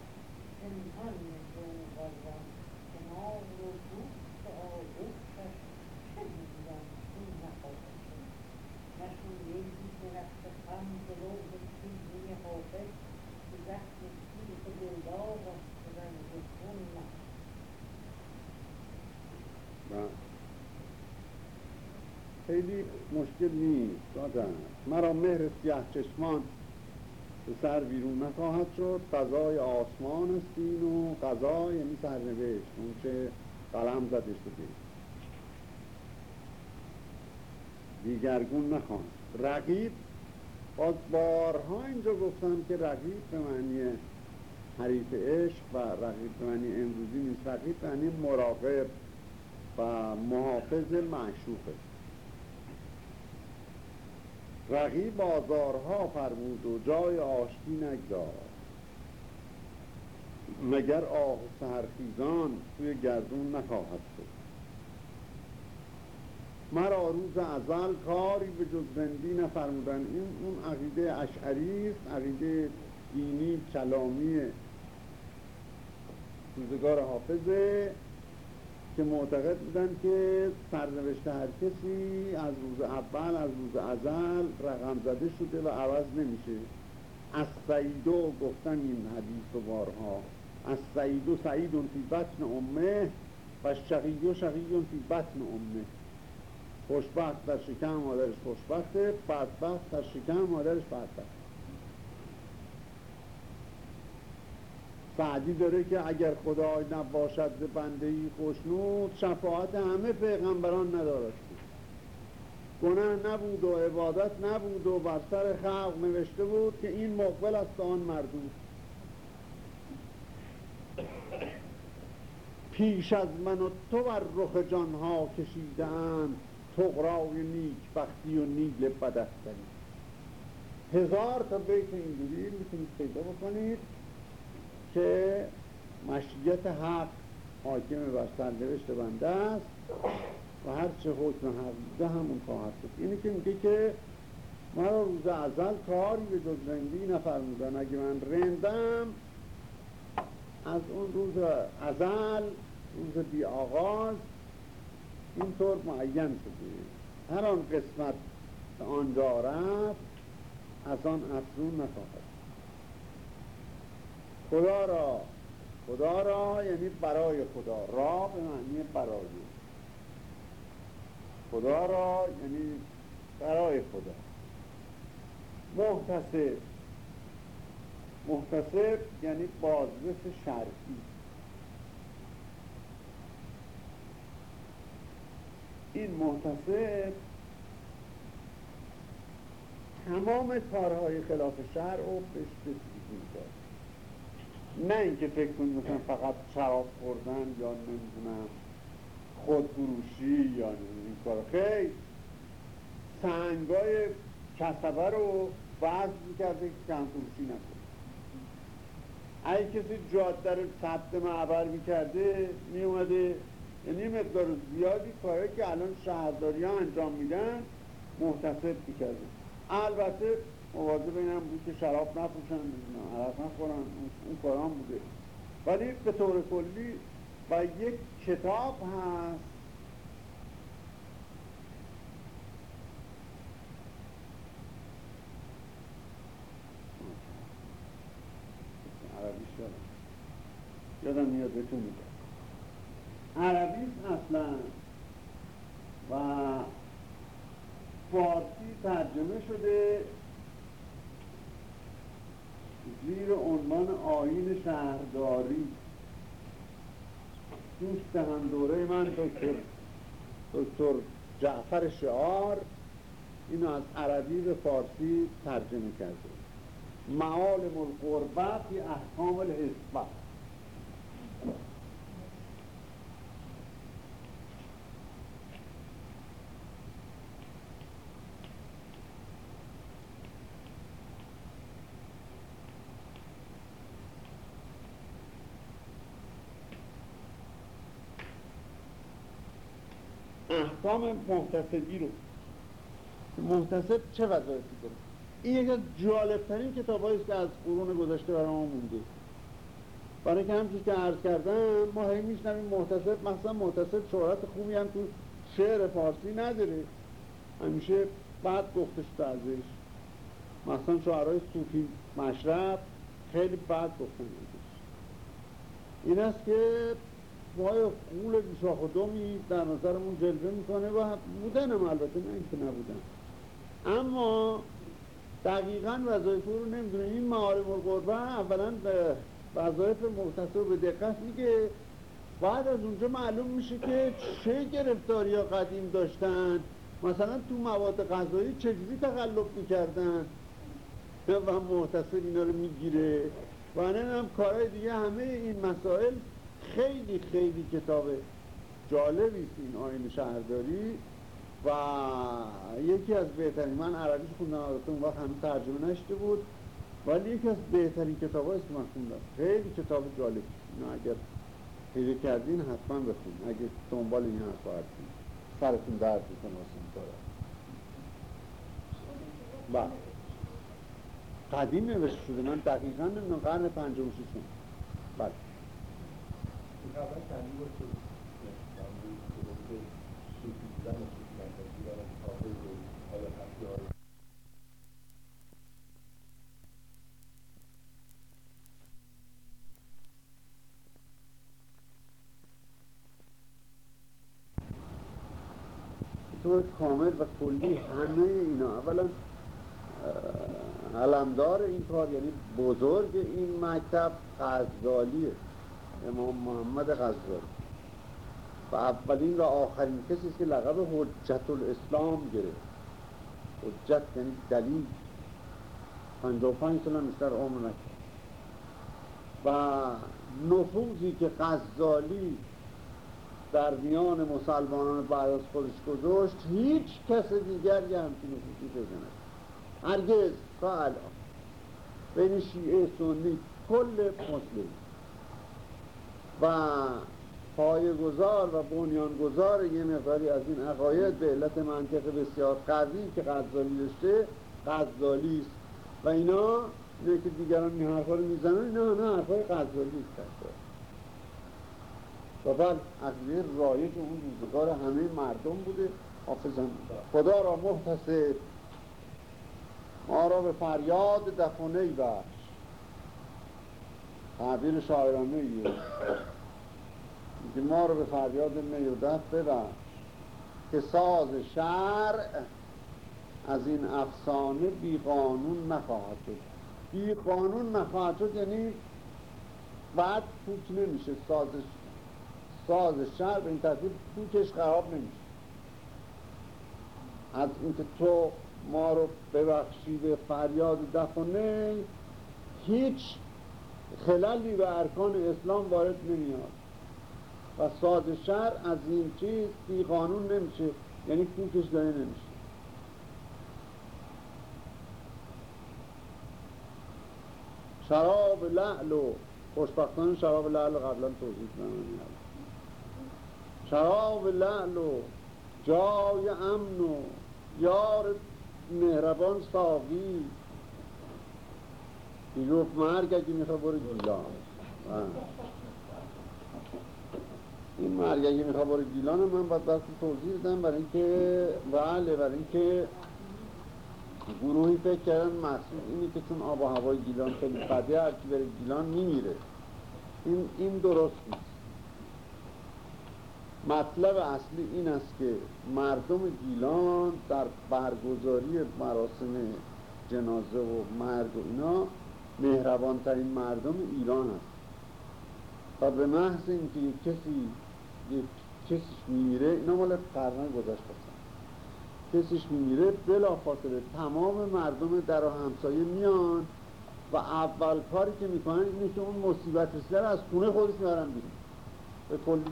پنهان روغلان کنار و دوست آغوشش چه می‌گویم این نخواهد شد نشون یکی که رفت خم جلو به چیزی حافظ که زخم تیغ دلدار است رنج خون نخواهد خیلی مشکل نیست دادن. مرا مهر سیاه چشمان به سر بیرون نخواهد شد. قضای آسمان است این و قضای یعنی سرنوشت. اون چه قلم زده شده دیگرگون نخواهد رقیب؟ باز بارها اینجا گفتم که رقیب به معنی حریف عشق و رقیب به معنی امروزی نیست. رقیب به معنی مراقب و محافظ معشوقه. رقی بازارها فرمود و جای آشتی نگذار. مگر آه سهرخیزان توی گردون نخواهد شد؟ مرا روز ازل کاری به جز زندی نفرمودن. این اون عقیده اشعری است عقیده دینی کلامی. روزگار حافظه که معتقد بودن که سرنوشت هر کسی از روز اول از روز ازل رقم زده شده و عوض نمیشه. از سعیدو گفتن این حدیث و بارها. از سعیدو سعیدون فی بطن امه و شقیدو شقیدون فی بطن امه. خوشبخت در شکم مادرش خوشبخته بدبخت در شکم مادرش بدبخت سعدی داره که اگر خدای نباشد به بنده ای خوشنود شفاعت همه پیغمبران ندارد. گناه نبود و عبادت نبود و بر سر خلق نوشته بود که این مقبل است آن مردود پیش از من و تو بر رخ جانها کشیدن تقرای نیک بختی و نیل بدستری هزار تا بیت اینجوری می‌تونید پیدا بکنید. که مشیت حق حاکم بر سرنوشت بنده است و هر چه حکم حق بوده همون خواهد بود اینی که میگه که مرا روز ازل کاری به جز رندی نفرمودن. اگه من رندم از اون روز ازل روز بی آغاز اینطور معین شده. هر آن قسمت آنجا رفت از آن افزون نخواهد خدا را. خدا را یعنی برای خدا. را به معنی برای. خدا را یعنی برای خدا. محتسب. محتسب یعنی بازرس شرعی. این محتسب تمام کارهای خلاف شرع رو بهش رسیدگی نه اینکه فکر کنید مثلا فقط شراب خوردن یا نمی‌دونم خودفروشی یا این کار خیلی. سنگای کسبه رو وضع می‌کرده که کم فروشی نکنه. اگه کسی جاده رو ثبت معبر می‌کرده میومده یعنی مقدار زیادی کاری که الان شهرداری ها انجام میدن محتسب می‌کرده. البته مواظب اینم بود که شراب نفروشن عرق نخورن اون کارام بوده. ولی به طور کلی و یک کتاب هست. عربیش یادم میاد بهتون میگم. عربیش اصلا و فارسی ترجمه شده. زیر عنوان آین شهرداری. دوست هم دوره من دکتر دکتر جعفر شعار. اینو از عربی به فارسی ترجمه کرده معالم القربت احکام الحسبت احکام محتسبی رو. محتسب چه وظایفی داره؟ این یکی از جالبترین کتاب است که از قرون گذشته برای ما مونده. برای که همچیز که عرض کردم ما هی میشنویم محتسب مثلا محتسب شهرت خوبی هم تو شعر فارسی نداره. همیشه بعد گفته شده ازش مثلا شعرهای صوفی مشرب خیلی بد گفتن این است که مای قول بیشاخ و در نظرمون جلوه می‌کنه و بودن هم البته نه اینکه نبودن اما دقیقا وظایف رو نمی‌دونه این معارم القربه اولا وظایف مختصر به دقت میگه. بعد از اونجا معلوم میشه که چه گرفتاری ها قدیم داشتن. مثلا تو مواد غذایی چجوری تقلب می‌کردن. و محتصر اینا رو می‌گیره. و هم کارهای دیگه همه این مسائل خیلی خیلی کتاب جالبی است این آین شهرداری و یکی از بهترین من عربیش خوندم البته اون وقت همین ترجمه نشده بود ولی یکی از بهترین کتاب است که من خوندم. خیلی کتاب جالب. اینو اگر پیدا کردین حتما بخون اگر دنبال این حرف هستین سرتون درد می‌کنه واسه بله. قدیم نوشته شده. من دقیقا نمی‌دونم قرن پنجم ششم. بله. طور کامل و کلی همه اینا. اولا علمدار این کار یعنی بزرگ این مکتب غزالیه امام محمد غزالی و اولین و آخرین کسی که لقب حجت الاسلام گرفت. حجت یعنی دلیل. پنج سال بیشتر عمر نکرد. و نفوذی که غزالی در میان مسلمانان بعد از خودش گذاشت هیچ کس دیگری همچین نفوذی پیدا هرگز تا الان. بین شیعه سنی کل مسلم. و پایگزار و بنیانگذار یه مقداری از این عقاید به علت منطق بسیار قوی که غزالی داشته غزالی است. و اینا نه که دیگران این حرفا رو می‌زنن نه نه حرفای غزالی است. و بعد عقیده رایج اون روزگار همه مردم بوده. حافظم. خدا را محتسب. ما را به فریاد دفنه بخش. تعبیر شاعرانه ایه ما رو به فریاد می و دف ببخش که ساز شرع از این افسانه بی قانون نخواهد شد. بی قانون نخواهد شد یعنی بعد پوک نمیشه. سازش ساز شهر به این ترتیب پوکش خراب نمیشه. از اینکه تو ما رو ببخشی به فریاد دفنه هیچ خلالی به ارکان اسلام وارد نمیاد. و ساز شهر از این چیز بی قانون نمیشه یعنی پوکش داره نمیشه. شراب لعل و خوشبختان شراب لعل قبلا توضیح دادم. شراب لعل و جای امن و یار مهربان ساقی. گفت مرگ اگه می‌خواه برو گیلان این مرگ اگه می‌خواه برو گیلان من باید بس توضیح دادم برای اینکه بله برای اینکه گروهی فکر کردن محصول اینه که چون آب و هوای گیلان خیلی بده هرکی بره گیلان میمیره این, این درست نیست مطلب اصلی این است که مردم گیلان در برگزاری مراسم جنازه و مرگ و اینا مهربانترین مردم ایران است. و به محض اینکه یک کسی یک کسیش میمیره اینا مال قرن گذشته کسیش میمیره بلا خاطره تمام مردم در و همسایه میان و اول کاری که می‌کنن اینه که اون مصیبت رسیده از خونه خودش میارن بیرون. به کلی.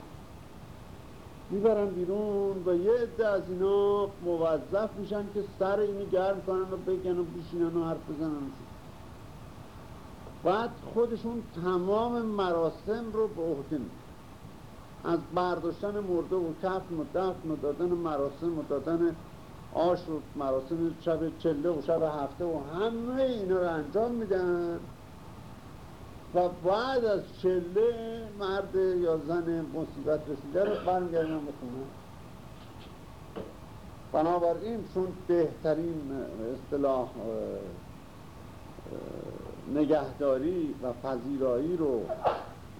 می‌برن بیرون و یه عده از اینا موظف میشن که سر اینی گرم کنن و بگن و بشینن و حرف بزنن. بعد خودشون تمام مراسم رو به عهده از برداشتن مرده و کفن و دفن و دادن مراسم و دادن آش و مراسم شب چله و شب هفته و همه اینا رو انجام میدن. و بعد از چله مرد یا زن مصیبت رسیده رو برمیگردن به خونه. بنابراین چون بهترین اصطلاح نگهداری و پذیرایی رو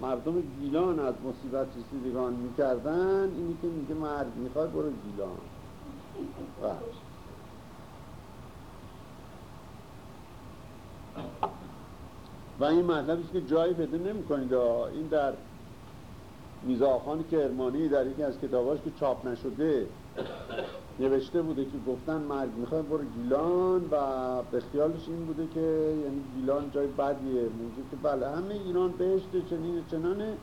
مردم گیلان از مصیبت رسیدگان می‌کردن اینی که میگه مرد می‌خوای برو گیلان. و این مطلبی که جایی پیدا نمی‌کنید. این در میزاخان کرمانی در یکی از کتاباش که چاپ نشده نوشته بوده که گفتن مرگ می‌خوای برو گیلان و به خیالش این بوده که یعنی گیلان جای بدیه. میگه که بله همه ایران بهشته چنین چنانه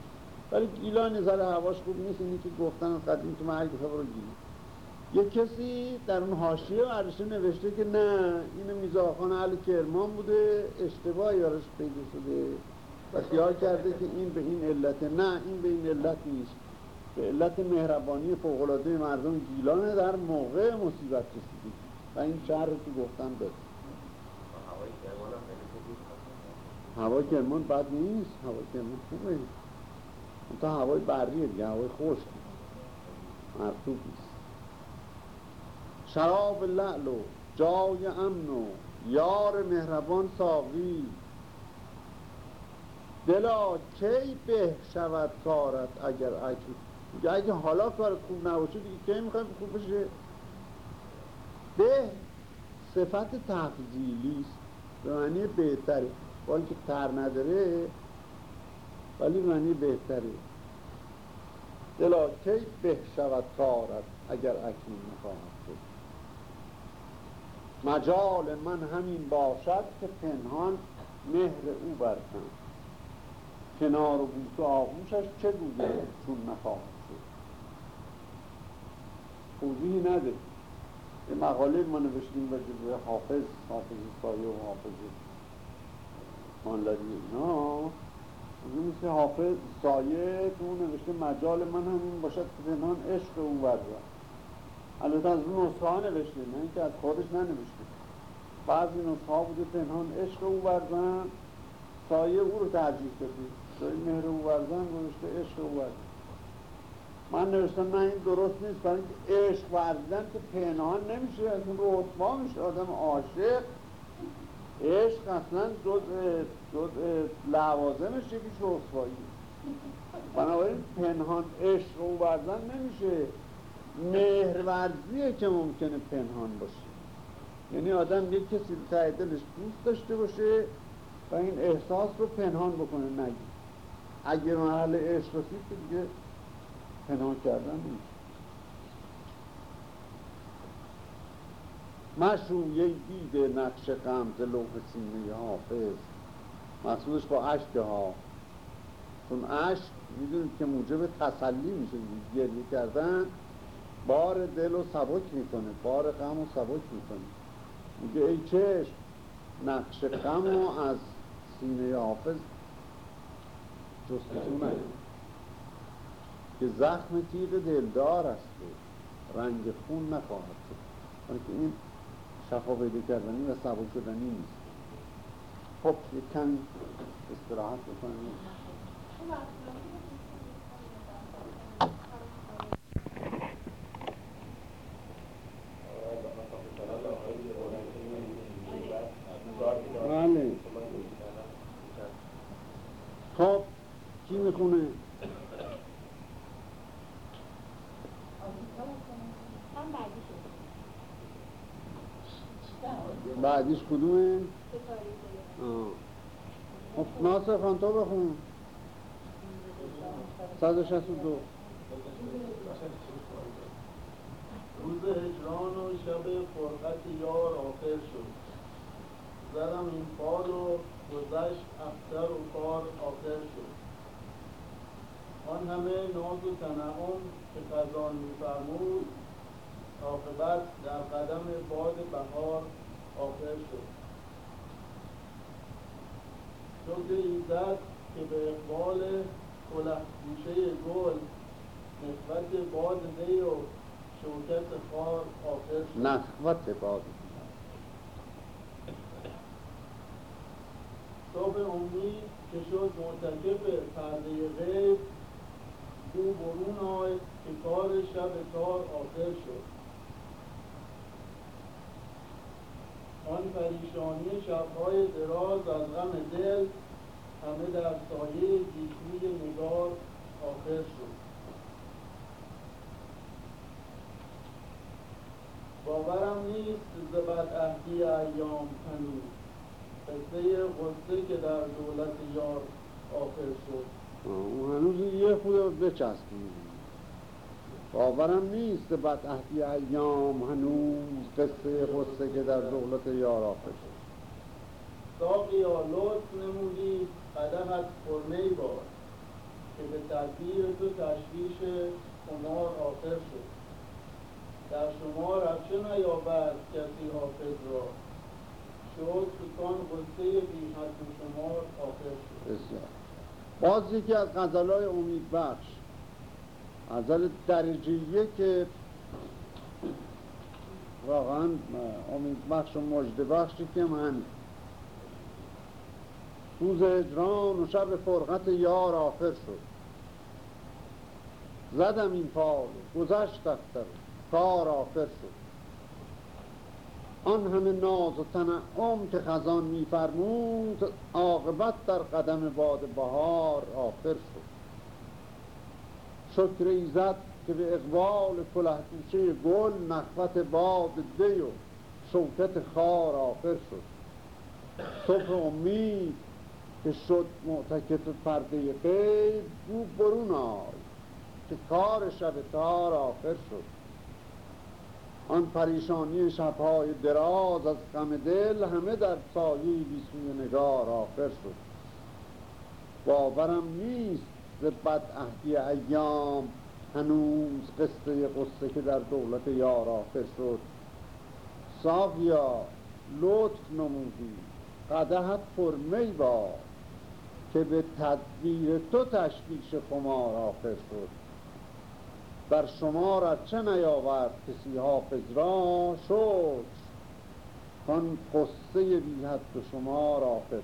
ولی گیلان ذره هواش خوب نیست اینی که گفتن قدیم که مرگ می‌خوای برو گیلان. یک کسی در اون حاشیه عرشه نوشته که نه این میزاخان اهل کرمان بوده اشتباهی براش پیدا شده و خیال کرده که این به این علت نه این به این علت نیست. به علت مهربانی فوقلاده مردم گیلانه در موقع مصیبت رسیدی و این شهر رو که گفتن بده هوا کرمان بد نیست. هوا کرمان خوبه. تا هوای بریه دیگه هوای خوش مرتوب نیست. شراب لعل و جای امن و یار مهربان ساقی. دلا کی به شود کارت اگر اکنون اگه حالا کارت خوب نباشه دیگه کی می‌خوای خوب بشه؟ به صفت تفضیلی است. به معنی بهتره. با که تر نداره ولی معنی بهتره. دلا کی به شود کارت اگر اکنون نخواهد شد مجال من همین باشد که پنهان مهر او برکن کنار و بوس و آغوشش چه بوده چون نخواهد توضیحی نده. یه مقاله ما نوشتیم به حافظ حافظ سایه و حافظ مانلدی اینا. اون مثل حافظ سایه تو اون نوشته مجال من همین باشد که پنهان عشق او ورزن البته از اون نسخه ها نوشته نه اینکه از خودش ننوشته. بعضی نسخه ها بوده پنهان عشق او ورزن سایه او رو ترجیح دادی سایه مهر او ورزن نوشته عشق او ورزن من نوشتم نه این درست نیست برای اینکه عشق ورزیدن که پنهان نمیشه از اون رتبا میشه آدم عاشق. عشق اصلا جز جز لوازمش یکیش رسوایی بنابراین پنهان عشق و ورزن نمیشه. مهرورزیه که ممکنه پنهان باشه. یعنی آدم یک کسی ته دلش دوست داشته باشه و این احساس رو پنهان بکنه نگی اگه محل عشق رسید که دیگه پنهان کردن نیست. مشروعه دیده نقش قمز لوح سینه حافظ. مقصودش با عشق ها. چون عشق می‌دونید که موجب تسلی میشه. گریه کردن بار دل و سبک می‌کنه. بار غم و سبک می‌کنه. میگه ای چشم نقش غم و از سینه حافظ جستجو که زخم تیغ دلدار است و رنگ خون نخواهد شد. که این شفا پیدا کردنی و سبک شدنی نیست. خب یک کمی استراحت بکنیم. بله. خب کی می‌خونه؟ بعدیش کدومه؟ خب ناصر خان تو بخون. 162 روز هجران و شب فرقت یار آخر شد. زدم این فال و گذشت افتر و کار آخر شد. آن همه ناز و تنعم که خزان میفرمود عاقبت در قدم باد بهار آخر شد. شکر ایزد که به اقبال کله گوشه گل نسبت باد دی و شوکت خار آخر شد. نسبت باد. صبح امید که شد معتکف پرده غیب او برون آی که کار شب کار آخر شد. آن پریشانی شبهای دراز از غم دل همه در سایه گیسوی نگار آخر شد. باورم نیست ز بدعهدی ایام هنوز. قصه غصه که در دولت یار آخر شد. اون هنوز یه خود بچسبید باورم نیست بدعهدی ایام هنوز قصه غصه که در دولت یار آفش ساقیا لطف نمودی قدمت فرمه باد که به تدبیر تو تشویش شمار آخر شد. در شما رفشه نیابد کسی حافظ را؟ شد سکان غصه بی حد شمار آخر شد. بسیار. باز یکی از غزلای امید بخش. غزل درجیه که واقعا امید بخش و مجد بخشی که من روز اجران و شب فرقت یار آخر شد. زدم این پال گذشت دفتر کار آخر شد. آن همه ناز و تنعم که خزان میفرمود عاقبت در قدم باد بهار آخر شد. شکر ایزد که به اقبال کلهگوشه گل نخوت باد دی و شوکت خار آخر شد. صبح امید که شد معتکف پرده غیب گو برون آی که کار شب تار آخر شد. آن پریشانی شبهای دراز از غم دل همه در سایه بیسوی نگار آخر شد. باورم نیست ز بد ایام هنوز قصه قصه که در دولت یار آخر شد. ساقیا لطف نمودی. قدهت پرمی با که به تدبیر تو تشویش خمار آخر شد. بر شما را چه نیاورد کسی حافظ را؟ شد کان قصه بی حد و شمار آخر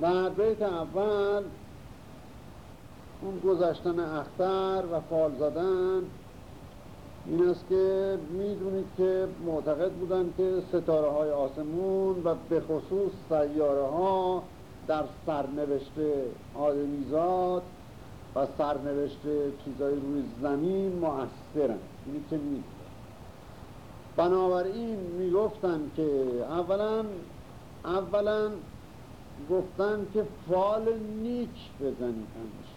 در بیت اول اون گذشتن اختر و فال زدن این است که می‌دونید که معتقد بودن که ستاره های آسمون و به خصوص سیاره ها در سرنوشت آدمیزاد و سرنوشت چیزای روی زمین مؤثرن. اینی که می بنابراین می‌گفتن که اولا اولا گفتن که فال نیک بزنید همیشه.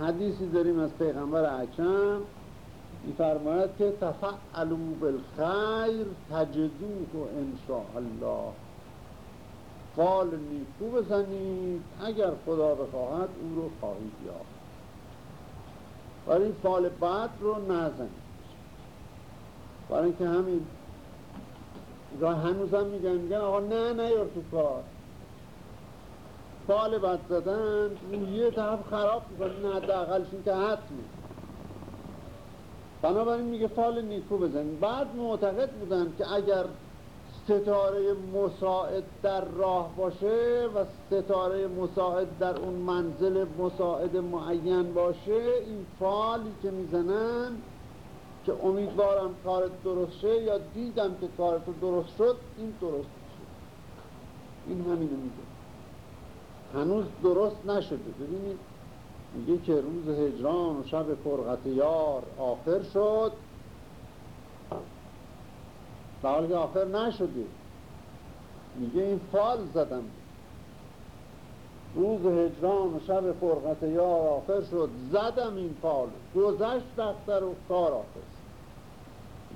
حدیثی داریم از پیغمبر اکرم میفرماید که تفعلوا بالخیر تجدوه ان الله. فال نیکو بزنید اگر خدا بخواهد او رو خواهید یافت. ولی فال بعد رو نزنید. برای اینکه همین را هنوز هم میگن میگن آقا نه نه یار تو کار. فال بد زدن رویه طرف خراب می‌کنه نه حداقلش این که حتمه بنابراین میگه فال نیکو بزنید بعد معتقد بودن که اگر ستاره مساعد در راه باشه و ستاره مساعد در اون منزل مساعد معین باشه این فالی که می‌زنن که امیدوارم کارت درست شه یا دیدم که کارت درست شد این درست شد این همینو میگه. هنوز درست نشده. ببینید میگه که روز هجران و شب فرقت یار آخر شد. در که آخر نشده. میگه این فال زدم. روز هجران و شب فرقت یار آخر شد. زدم این فال. گذشت دفتر و کار آخر.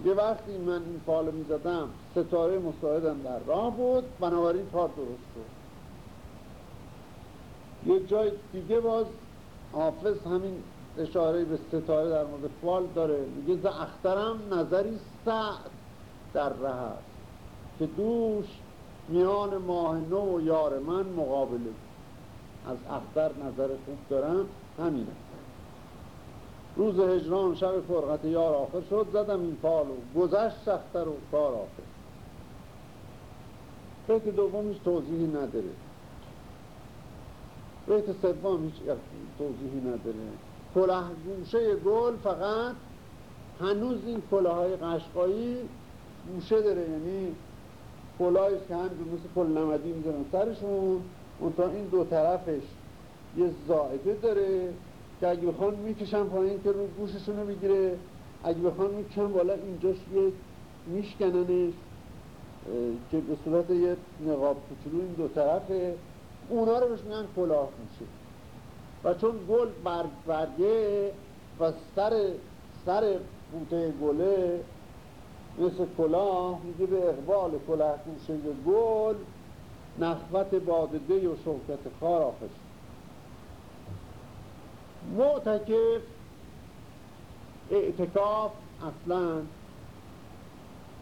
یه وقتی من این فال می‌زدم ستاره مساعدم در راه بود. بنابراین کار درست شد. یه جای دیگه باز حافظ همین اشاره به ستاره در مورد فال داره. میگه ز اخترم نظری سعد در ره است که دوش میان ماه نو و یار من مقابله. از اختر نظر خوب دارم همینه. روز هجران شب فرقت یار آخر شد زدم این فال و گذشت سختر و کار آخر. بیت دومش توضیحی نداره. بیت سوم هیچ توضیحی نداره. کلاه گوشه گل فقط هنوز این کلاه های قشقایی گوشه داره. یعنی کلاهی که هم مثل کل نمدی می‌زنن سرشون اون این دو طرفش یه زائده داره که اگه بخوان می‌کشن پایین که رو گوششون رو بگیره اگه بخوان می‌کشن بالا اینجاش یه میشکننش که به صورت یه نقاب کوچولو این دو طرفه. اونا رو بهش میگن کلاه میشه. و چون گل برگ برگه و سر سر بوته گله مثل کلاه میگه به اقبال کلاه گوشه گل نخوت بادده و شوکت خار آخش معتکف اعتکاف اصلا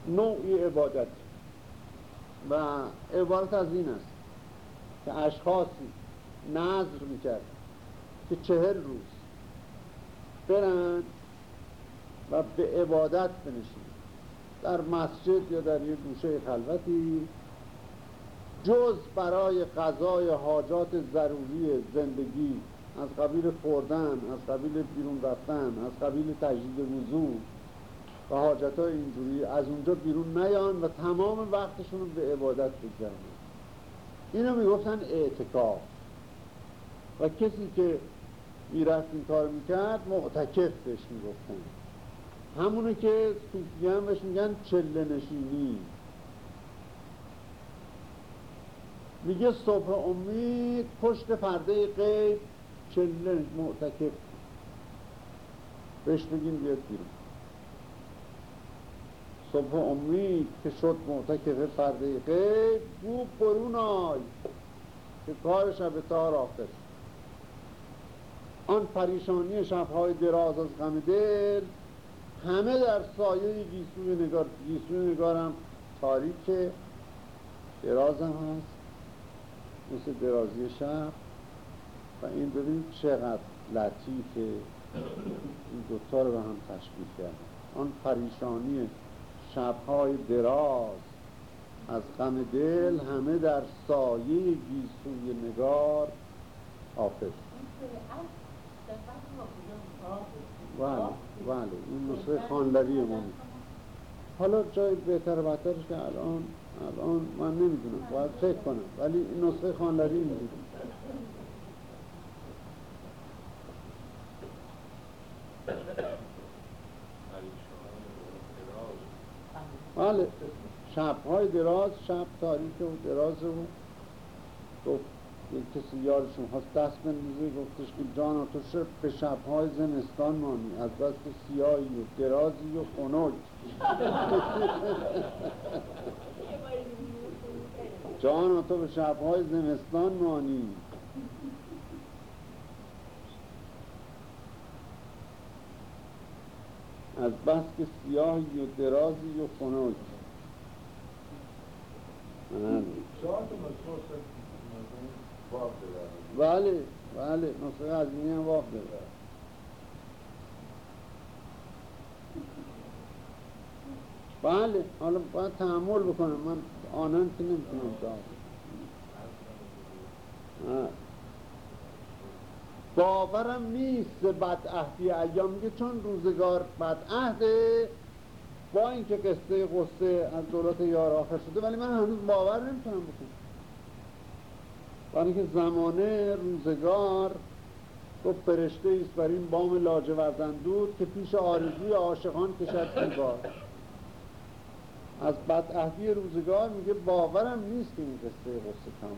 نوعی عبادت. و عبارت از این است. که اشخاصی نظر می‌کرد که چهل روز برن و به عبادت بنشین در مسجد یا در یه گوشه خلوتی جز برای قضای حاجات ضروری زندگی از قبیل خوردن از قبیل بیرون رفتن از قبیل تجدید وضوع و حاجت اینجوری از اونجا بیرون نیان و تمام وقتشون رو به عبادت بگذرن اینو می‌گفتن اعتکاف. و کسی که می‌رفت این کار می‌کرد معتکف بهش می‌گفتن. همونه که صوفی هم بهش میگن چله نشینی. میگه صبح امید پشت پرده غیب چله معتکف. بهش بگیم بیاد بیرون. صبح امید که شد معتکف پرده غیب گو برون آی که کار شب تار آخر آن پریشانی شبهای دراز از غم دل همه در سایه گیسوی نگار گیسوی نگارم تاریک درازم هست مثل درازی شب. و این ببینید چقدر لطیفه. این دوتا رو به هم تشبیه کرد آن پریشانی شبهای دراز. از غم دل همه در سایه گیسوی نگار. حافظ بله بله این نسخه ما. حالا جای بهتر و بدترش که الان الان من نمی‌دونم باید فکر کنم ولی این نسخه خانلری می‌دونم. بله. شبهای دراز شب تاریک و دراز و گفت. کسی یارشون خواست دست بندازه گفتش که جانا تو شب به شبهای زمستان مانی. از دست سیاهی و درازی و خنک. جانا تو به شبهای زمستان مانی. از بس که سیاهی و درازی و خنک. بله. بله نسخه از این هم واقع داره. بله حالا باید تحمل بکنم. من آنان که نمی‌تونم باورم نیست بدعهدی ایام. میگه چون روزگار بدعهده با اینکه قصه قصه از دولت یار آخر شده ولی من هنوز باور نمی‌تونم بکنم. برای اینکه زمانه روزگار تو فرشته ایست بر این بام لاجوردندود که پیش آرزوی عاشقان کشد دیوار از بدعهدی روزگار میگه باورم نیست که این قصه قصه تموم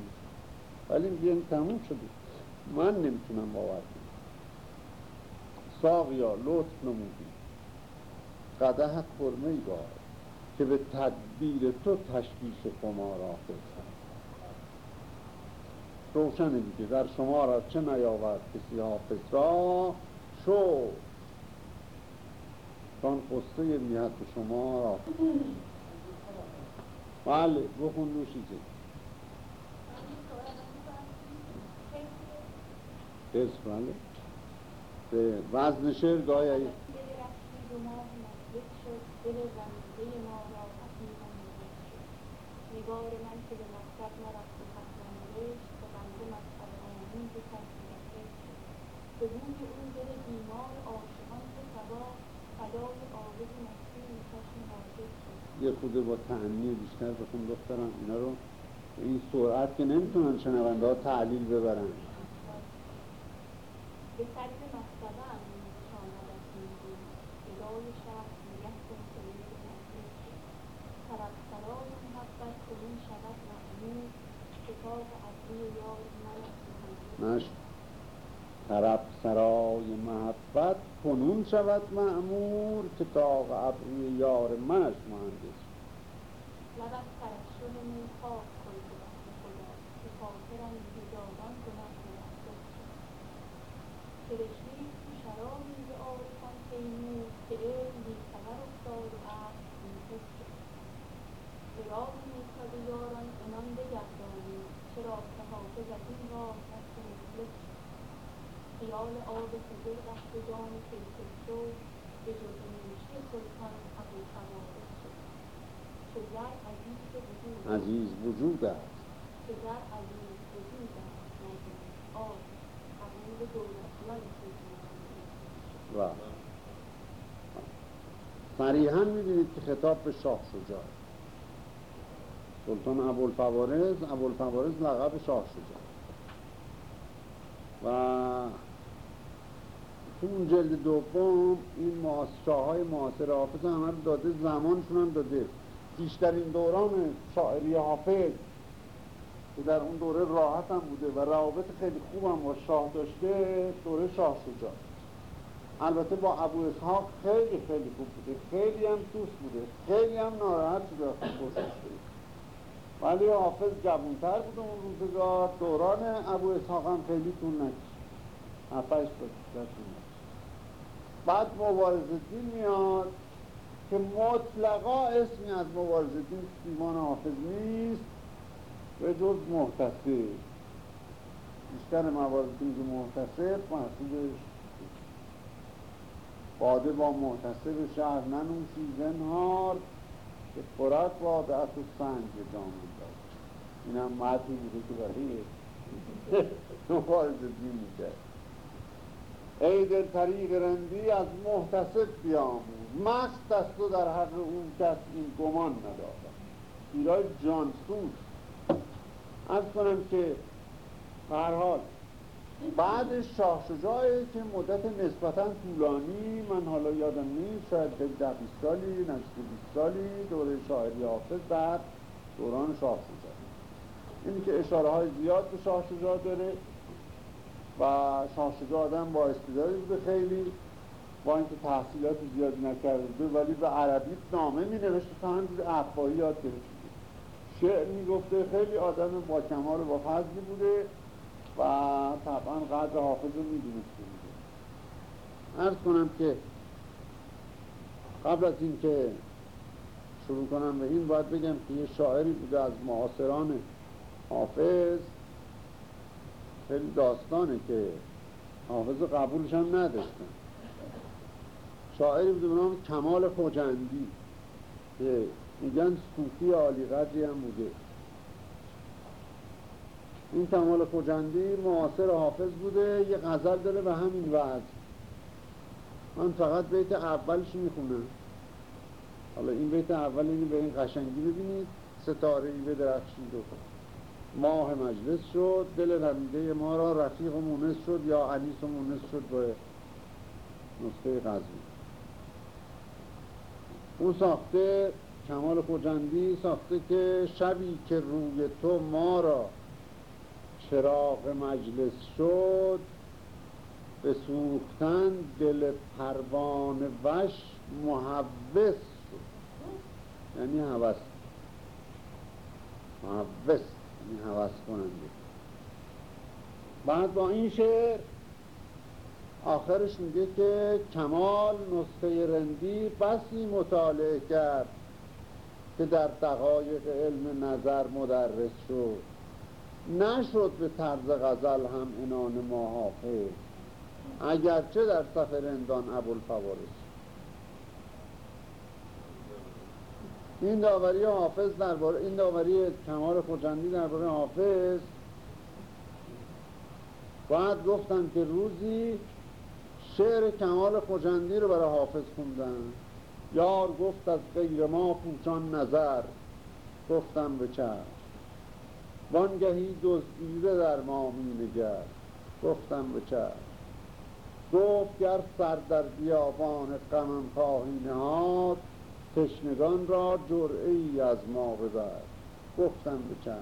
ولی میگه تموم شده. من نمی‌تونم باور کنم. ساقیا لطف نمودی. قدهت خرمه ای بار که به تدبیر تو تشویش قمار آخر روشن دیگه در شما را چه نیاورد کسی حافظ را شو چون قصه میهد شما را بله بخون نوشیده حس بله. به وزن شعر گاهی شد یه خوده با تعنیه بیشتر بخون دخترم اینا رو این سرعت که نمی‌تونن شنونده ها تعلیل ببرن. به طریق مکتبه هم از شهر نگه کن که طرف سرای محبت کنون شود معمول کتاب عبری یار من طرف سرای محبت کنون شود معمور که تاق ابروی یار منش مهندس. لبت سرشون می خاک کن خدا که خاطرم هجابان گناه فرشته تو شرابی به عارفان پیمود که علم بی خبر افتاد و عقل بیهس شد به راه میکد یاران عنان بگردانید چرا که حافظ از این راه دست مفلس شد خیال آب خضر دست جان کیخسرو به جز نوشته سلطان ابوالفوارس شد. چو زر عزیز وجود عزیز وجود است. پدر از این سزین در آب قبول دولتیان و صریحا می‌بینید که خطاب به شاه شجاع. سلطان ابوالفوارز ابوالفوارز لقب شاه شجاع. و اون جلد دوم این شاه های معاصر حافظ همه رو داده زمانشون هم داده. بیشترین دوران شاعری حافظ که در اون دوره راحت هم بوده و روابط خیلی خوب هم با شاه داشته دوره شاه شجاع. البته با ابو اسحاق خیلی خیلی خوب بوده خیلی هم دوست بوده خیلی هم ناراحت خوشش ولی حافظ جوانتر بود اون روزگار دوران ابو اسحاق هم خیلی طول نکشید. هفتش بعد مبارز دین میاد که مطلقا اسمی از مبارز دین دیوان حافظ نیست به جز محتصب بیشتر مبارز دین که محتصب محصولش باده با محتصب شهر ننوشی زنهار که خورد واقعت و سنگ جامون داد این هم مدی بوده که برای مبارز دین می‌کرد. ای طریق رندی از محتسب بیاموز. مست است و در حق اون کس این گمان ندارد. ایرای جانسوز از کنم که حال بعد شاه شجاعی که مدت نسبتا طولانی من حالا یادم نیست شاید ده بیست سالی نزدیک بیست سالی دوره شاعری حافظ در دوران شاه شجاع اینی که اشاره های زیاد به شاه شجاع داره. و شجاع آدم با استعدادی بوده خیلی با اینکه تحصیلات زیادی نکرده ولی به عربی نامه می نوشته تا هم افواهی یاد گرفته شعر می گفته خیلی آدم با کمال و با فضلی بوده و طبعا قدر حافظ رو می دونسته بوده. ارز کنم که قبل از اینکه شروع کنم به این باید بگم که یه شاعری بوده از معاصران حافظ. خیلی داستانه که حافظ قبولش هم نداشتن. شاعری بوده به نام کمال خوجندی که میگن صوفی عالی قدری هم بوده. این کمال خوجندی معاصر حافظ بوده یه غزل داره به همین وعد من فقط بیت اولش می‌خونم. حالا این بیت اول اینی به این قشنگی ببینید ستاره ای به درخشید و ماه مجلس شد دل رمیده ما را رفیق و مونس شد یا علیس و مونس شد به نسخه غزوی اون ساخته کمال خوجندی ساخته که شبی که روی تو ما را چراغ مجلس شد به سوختن دل پروان وش محوث شد. یعنی حوث محوث این حوض کننده بعد با این شعر آخرش میگه که کمال نسخه رندی بسی مطالعه کرد که در دقایق علم نظر مدرس شد. نشد به طرز غزل هم انان ما حافظ اگرچه در سفر رندان ابوالفوارس این داوری حافظ درباره این داوری کمال خوجندی درباره حافظ. بعد گفتن که روزی شعر کمال خوجندی رو برای حافظ خوندن یار گفت از غیر ما پوچان نظر. گفتم به چشم. وانگهی دزدیده در ما نگر. گفتم به چشم. گفت گر سر در بیابان غمم خواهی نهاد تشنگان را جرعه از ما ببر. گفتم به چشم.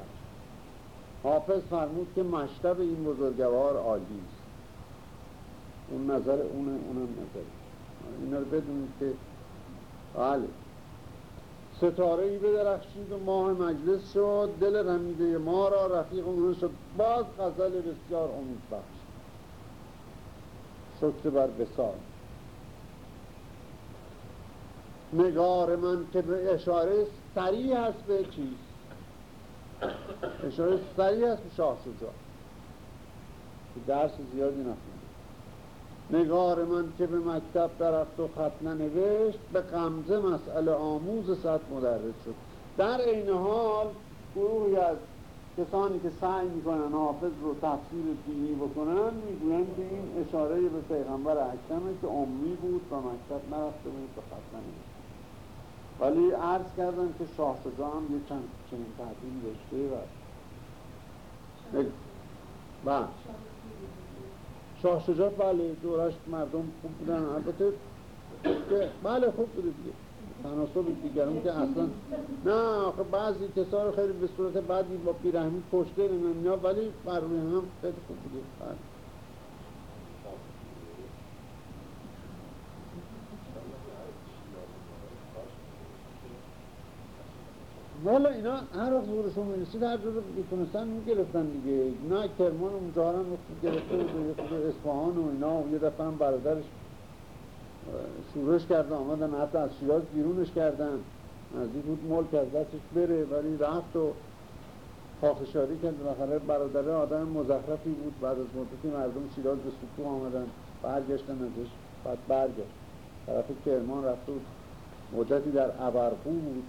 حافظ فرمود که مشتب این بزرگوار عالی است. اون نظر اون اونم نظر. اینا رو بدونید که بله. ستاره ای بدرخشید و ماه مجلس شد. دل رمیده ما را رفیق اون شد. باز غزل بسیار امید بخش شکر بر بسار نگار من که به اشاره سریع هست به چیز. اشاره سریع هست به شاه که درس زیادی نخونده نگار من که به مکتب درفت و خط ننوشت به قمزه مسئله آموز صد مدرس شد. در این حال گروهی از کسانی که سعی می‌کنن حافظ رو تفسیر دینی بکنن می‌گوین که این اشاره به پیغمبر اکرمه که امی بود و مکتب نرفته بود و خط ولی عرض کردم که شاه شجاع هم یه چند چنین تحتیم داشته و بله. شاه شجاع بله دورش مردم خوب بودن. البته بله خوب بوده دیگه. تناسب دیگرون که اصلا نه آخه بعضی کسا رو خیلی به صورت بعدی با بیرحمی کشته نمی‌دونم. ولی بر روی هم خیلی خوب بوده بله والا اینا هر وقت زورشون می‌رسید هر جور می‌تونستن می‌گرفتن دیگه. نه کرمان اونجا هم گرفته بود اصفهان و اینا و یه دفعه هم برادرش شورش کردن آمدن حتی از شیراز بیرونش کردن. نزدیک بود ملک از دستش بره ولی رفت و پاخشاری کرد. بالاخره برادر آدم مزخرفی بود. بعد از مدتی مردم شیراز به سکوه آمدن برگشتن ازش بعد برگشت. طرف کرمان رفت بود مدتی در ابرقو بود.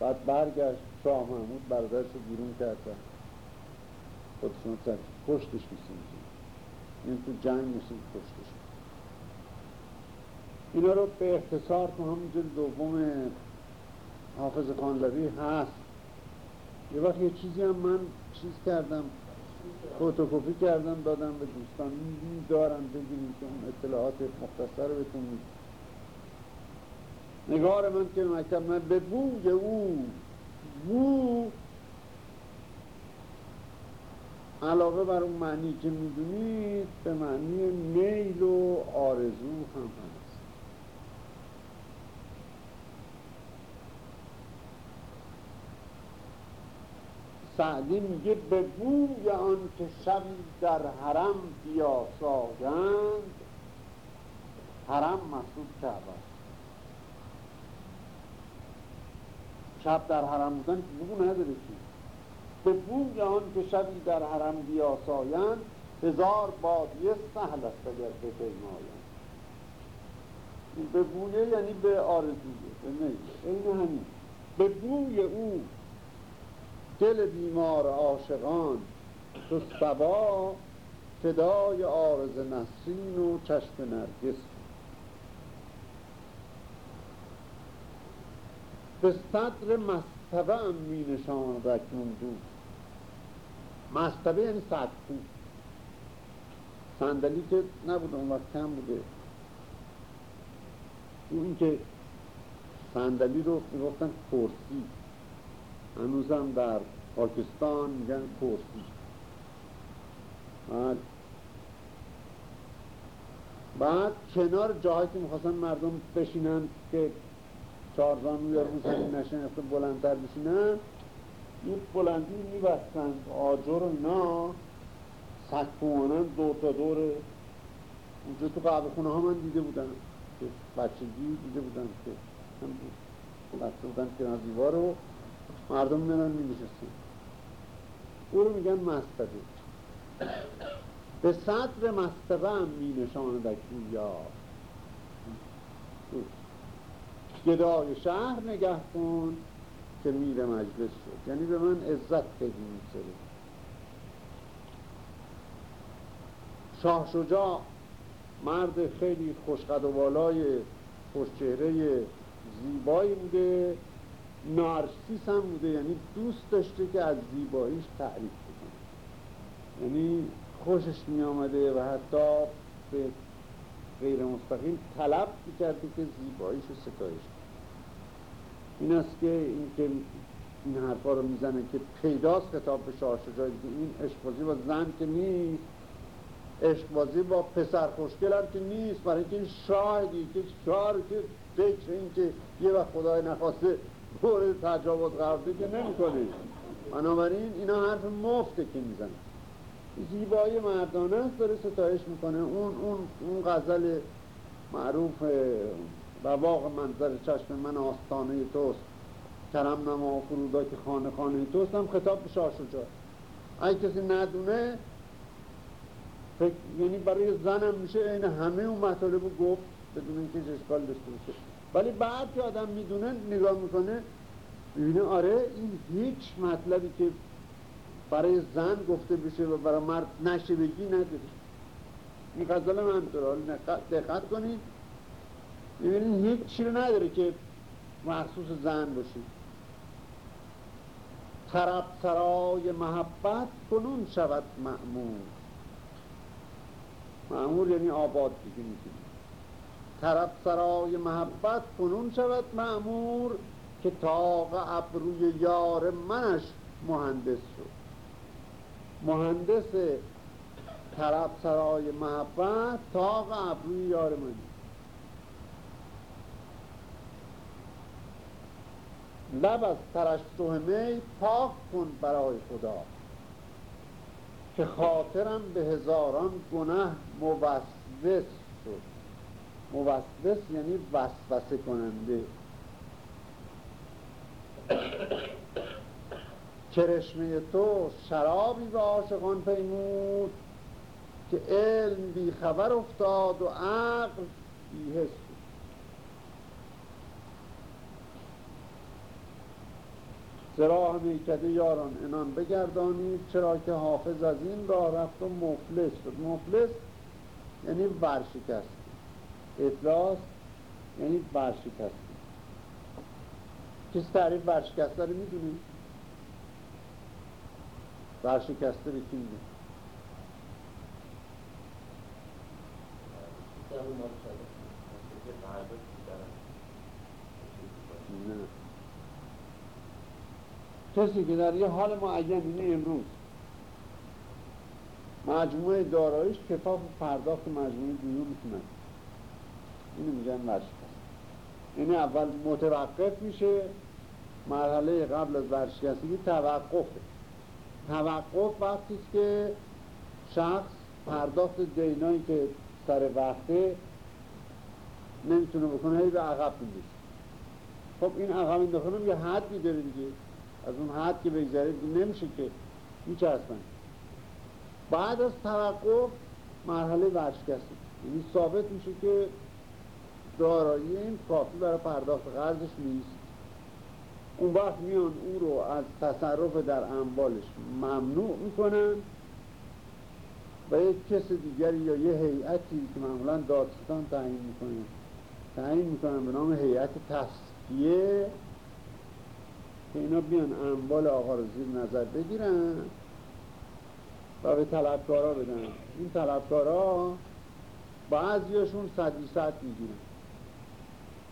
بعد برگشت شاه محمود برادرش رو بیرون کرد خودشون سر پشتش میسیم این تو جنگ میسیم پشتش. اینا رو به اختصار تو همون جلد دوم حافظ خانلوی هست. یه وقت یه چیزی هم من چیز کردم فوتوکوپی کردم دادم به دوستان. دارم بگیریم که اون اطلاعات مختصر رو نگار من که مکتب من به بوی او بو علاوه بر اون معنی که می‌دونید به معنی میل و آرزو هم هست. سعدی میگه به بوی آن که شبی در حرم بیاسایند حرم محسوب کعبه شب در حرم بودن بو نداره که. به بوی آن که شبی در حرم بیاسایند هزار بادیه سهل است اگر به پیمایند به بویه یعنی به آرزویه به این همین. به بوی او دل بیمار عاشقان تو سبا فدای آرز نسرین و چشم نرگس. به صدر مستبه هم می نشاند اکنون دوست. مستبه یعنی صدکو صندلی که نبود اون وقت کم بوده. اون که صندلی رو می‌گفتن کرسی. هنوزم در پاکستان میگن کرسی. بعد بعد کنار جایی که می‌خواستن مردم بشینن که چهارزانو یا رو زمین نشنفته بلندتر بشینن یه بلندی میبستن. آجر و اینا سکوانن دور تا دور. اونجا تو قبل خونه ها من دیده بودن که بچگی دیده بودن که بسته بودن که از دیوار رو مردم میدن می نشستن او رو میگن مستبه به صدر مستبه هم می نشاند یا گدای شهر نگه کن که میر مجلس شد. یعنی به من عزت بدی میسره شاه شجاع مرد خیلی خوشقد و بالای خوشچهره زیبایی بوده. نارسیس هم بوده. یعنی دوست داشته که از زیباییش تعریف کنه یعنی خوشش می آمده و حتی به غیر مستقیم طلب می‌کرده که زیباییش رو ستایش این است که این که این حرفا رو می‌زنه که پیداست خطاب به شاه شجاعی که این عشقبازی با زن که نیست. عشقبازی با پسر خوشگل هم که نیست. برای اینکه این شاهدی که شاه که فکر این که یه وقت خدای نخواسته مورد تجاوز قرار که نمی‌کنه. بنابراین اینا حرف مفته که می‌زنه. زیبایی مردانه است داره ستایش می‌کنه. اون اون اون غزل معروف رواق منظر چشم من آستانه توست. کرم نما فرودا که خانه خانه توست هم خطاب به شاه شجاع اگه کسی ندونه فکر یعنی برای زنم میشه این همه اون مطالب رو گفت بدون اینکه اشکال داشته باشه. ولی بعد که آدم می‌دونه نگاه می‌کنه می‌بینه آره این هیچ مطلبی که برای زن گفته بشه و برای مرد نشه بگی نداره این غزل من دقت کنید ببینید هیچ چی رو نداره که مخصوص زن باشه طرب سرای محبت کنون شود معمور معمور یعنی آباد دیگه می‌تونی طرف سرای محبت کنون شود معمور که تاق ابروی یار منش مهندس شد. مهندس طرف سرای محبت تاق ابروی یار من لب از ترشح می پاک کن برای خدا که خاطرم به هزاران گناه موسوس شد. موسوس یعنی وسوسه کننده. کرشمه تو شرابی به عاشقان پیمود که علم بی خبر افتاد و عقل بی حس زراح میکده یاران انان بگردانید چرا که حافظ از این راه رفت و مفلس شد. مفلس یعنی ورشکست. افلاس یعنی ورشکست. کسی تعریف ورشکسته رو می‌دونید ورشکسته به کی میگه نه کسی که در یه حال معین اینه امروز. مجموعه دارایش کفاف پرداخت مجموعه دیون می‌تونن اینو میگن ورشکست یعنی اول متوقف میشه مرحله قبل از ورشکستگی توقفه. توقف وقتی که شخص پرداخت دینایی که سر وقته نمی‌تونه بکنه هی به عقب میندازه خب این عقب انداختن یه حدی داره دیگه. از اون حد که بگذره نمیشه که میچرسن بعد از توقف مرحله ورشکسته. یعنی ثابت میشه که دارایی این کافی برای پرداخت قرضش نیست. اون وقت میان او رو از تصرف در اموالش ممنوع می‌کنن و یک کس دیگری یا یه هیئتی که معمولا دادستان تعیین می‌کنه تعیین می‌کنن به نام هیئت تصفیه که اینا بیان اموال آقا رو زیر نظر بگیرن و به طلبکارا بدن. این طلبکارا بعضیاشون صدی صد می‌گیرن.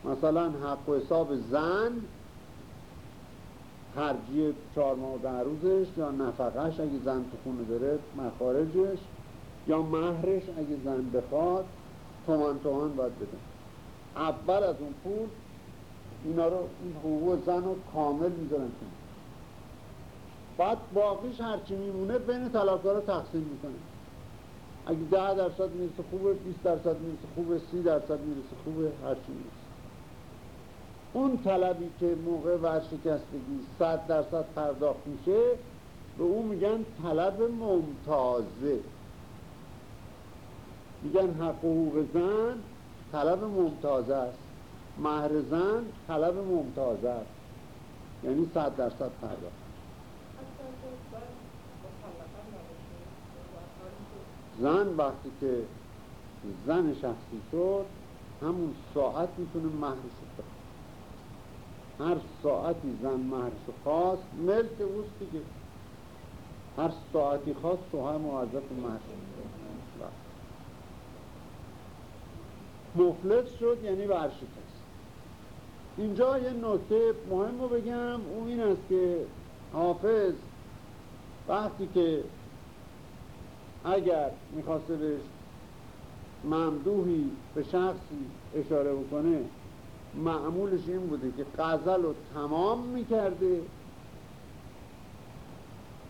مثلا حق و حساب زن خرجی چهار ماه در روزش یا نفقش اگه زن تو خونه داره مخارجش یا مهرش اگه زن بخواد تومان تومان باید بده. اول از اون پول اینا رو این حقوق زن رو کامل می‌ذارن بعد باقیش هرچی میمونه بین طلبکارا تقسیم می‌کنه. اگه ده درصد می‌رسه خوبه 20 درصد می‌رسه خوبه سی درصد می‌رسه خوبه هرچی می‌رسه. اون طلبی که موقع ورشکستگی صد درصد پرداخت میشه به اون میگن طلب ممتازه. میگن حق حقوق زن طلب ممتازه است. مهر زن طلب ممتازه است. یعنی صد درصد پرداخت. زن وقتی که زن شخصی شد همون ساعت می‌تونه مهرش هر ساعتی زن مهرشو خواست ملک اوست دیگه. هر ساعتی خواست شوهر موظف مهر مفلس شد یعنی ورشکست. اینجا یه نکته مهم رو بگم اون این است که حافظ وقتی که اگر می‌خواسته به ممدوحی به شخصی اشاره بکنه معمولش این بوده که غزل رو تمام می‌کرده.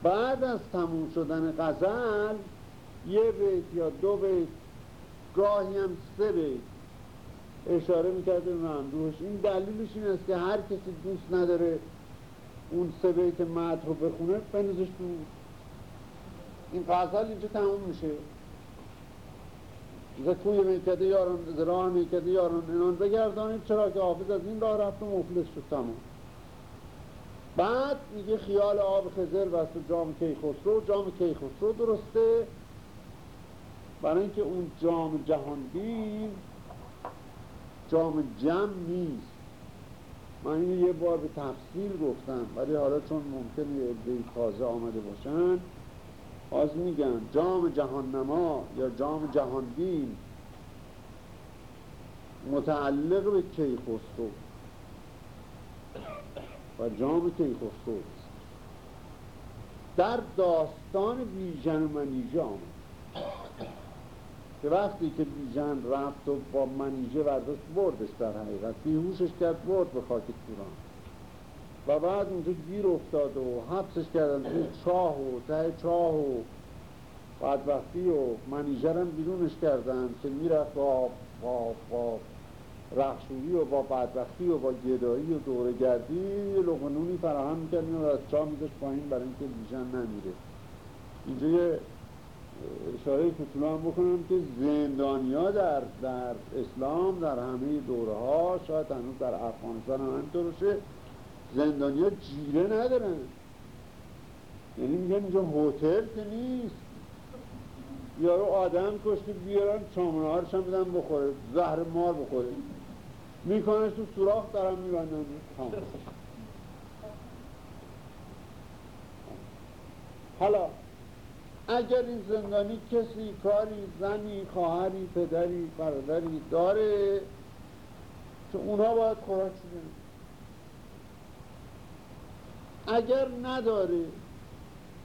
بعد از تموم شدن غزل یه بیت یا دو بیت گاهی هم سه بیت اشاره می‌کرده به ممدوحش. این دلیلش این است که هر کسی دوست نداره اون سه بیت مد رو بخونه بنزش تو این غزل اینجا تموم میشه. کوی میکده یاران راه میکده یاران اینان بگردانید چرا که حافظ از این راه رفت و مفلس شد. تمام. بعد میگه خیال آب خزر و جام کیخسرو. جام کیخسرو درسته. برای اینکه اون جام جهانبین جام جمع نیست. من اینو یه بار به تفصیل گفتم ولی حالا چون ممکنه یه تازه آمده باشن باز میگن جام جهان نما یا جام جهانبین. متعلق به کیخسرو. و جام کیخسرو. در داستان بیژن و منیژه آمد. که وقتی که بیژن رفت و با منیژه برداشت بردش در حقیقت. بیهوشش کرد برد به خاک توران. و بعد اونجا گیر افتاد و حبسش کردن توی چاه و ته چاه و بدبختی و منیژه هم بیرونش کردن که می‌رفت با, با, با رخشویی و با بدبختی و با گدایی و دورگردی لغنونی فراهم می‌کرد و از چاه میداشت پایین برای اینکه بیژن نمیره. اینجا یه اشاره کوچولو هم بکنم که زندانیا در, در اسلام در همه دوره ها شاید هنوز در افغانستان هم باشه. زندانیا جیره ندارن. یعنی میگن اینجا هتل که نیست. یارو آدم کشته بیارن چامنه هارش هم بدن بخوره زهر مار بخوره. میکنش تو سوراخ دارم میبندن حالا اگر این زندانی کسی کاری زنی خواهری پدری برادری داره که اونها باید خوراک بدن اگر نداره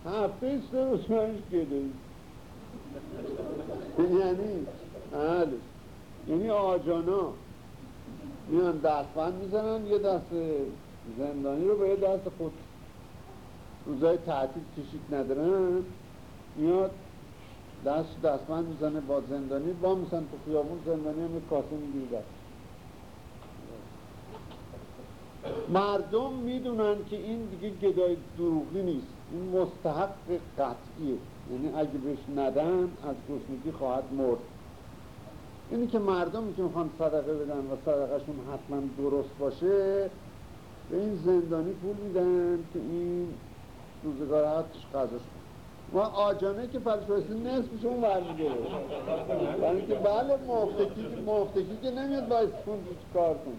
هفته سه منش گدایی یعنی؟ بله. یعنی آجانا. میان دستبند می‌زنن یه دست زندانی رو به یه دست خود. روزای تعطیل کشید ندارن میاد دست دستمند می‌زنه با زندانی با میسن تو خیابون زندانی هم کاسه می‌گیره. مردم می‌دونن که این دیگه گدای دروغی نیست. این مستحق قطعیه. یعنی اگه بهش ندن از گشنگی خواهد مرد. اینی که مردمی که می‌خوان صدقه بدن و صدقهشون حتما درست باشه به این زندانی پول میدن که این روزگار حتش قضاش و آجانه که پرش بایستی نصفش اون برمیگره برای که بله مفتکی که نمیاد باید کار کن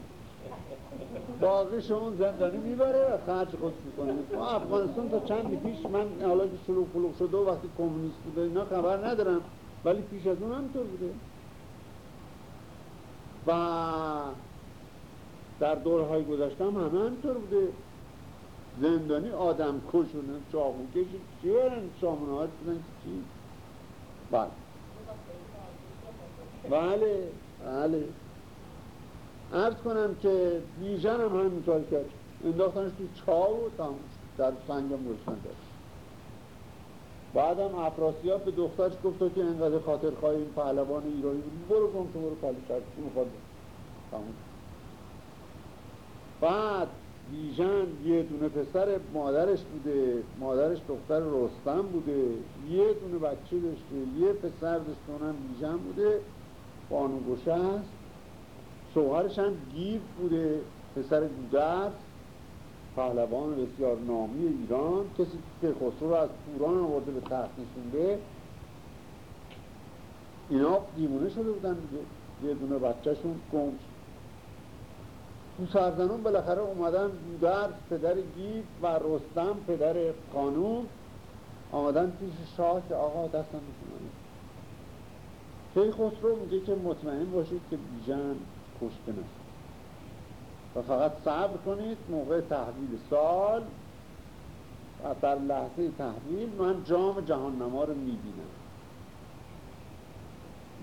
باقیش اون زندانی می‌بره و خرج خود می‌کنه. ما افغانستان تا چند پیش من حالا که شلوغ پلوغ شده و وقتی کمونیست بوده اینا خبر ندارم ولی پیش از اون همینطور بوده. و در دورهای گذشته هم همه همینطور بوده. زندانی آدم کشونه چاقو کشی چی برن سامونه ها چی؟ بله. بله. بله. عرض کنم که بیژن هم همینطور کرد انداختنش تو چاو و تموش در سنگم روشن داشت. بعدم افراسیاب به دخترش گفت که انقدر خاطر خواهی این پهلوان ایرانی بود. برو کن تو برو کالی شد. تموش بعد بیژن یه دونه پسر مادرش بوده. مادرش دختر رستم بوده. یه دونه بچه داشته. یه پسر داشته. اونم بیژن بوده. بانو هست شوهرش هم گیف بوده. پسر گودرز پهلوان بسیار نامی ایران. کسی که خسرو رو از پوران آورده به تخت نشونده. اینا دیمونه شده بودن یه دونه بچهشون گم اون سرزنون بالاخره اومدن در پدر گیف و رستم پدر قانون آمدن پیش شاه که آقا دستم می‌کنن کی خسرو میگه که مطمئن باشید که بیژن کشته نشد و فقط صبر کنید موقع تحویل سال و در لحظه تحویل من جام جهان نما رو می‌بینم.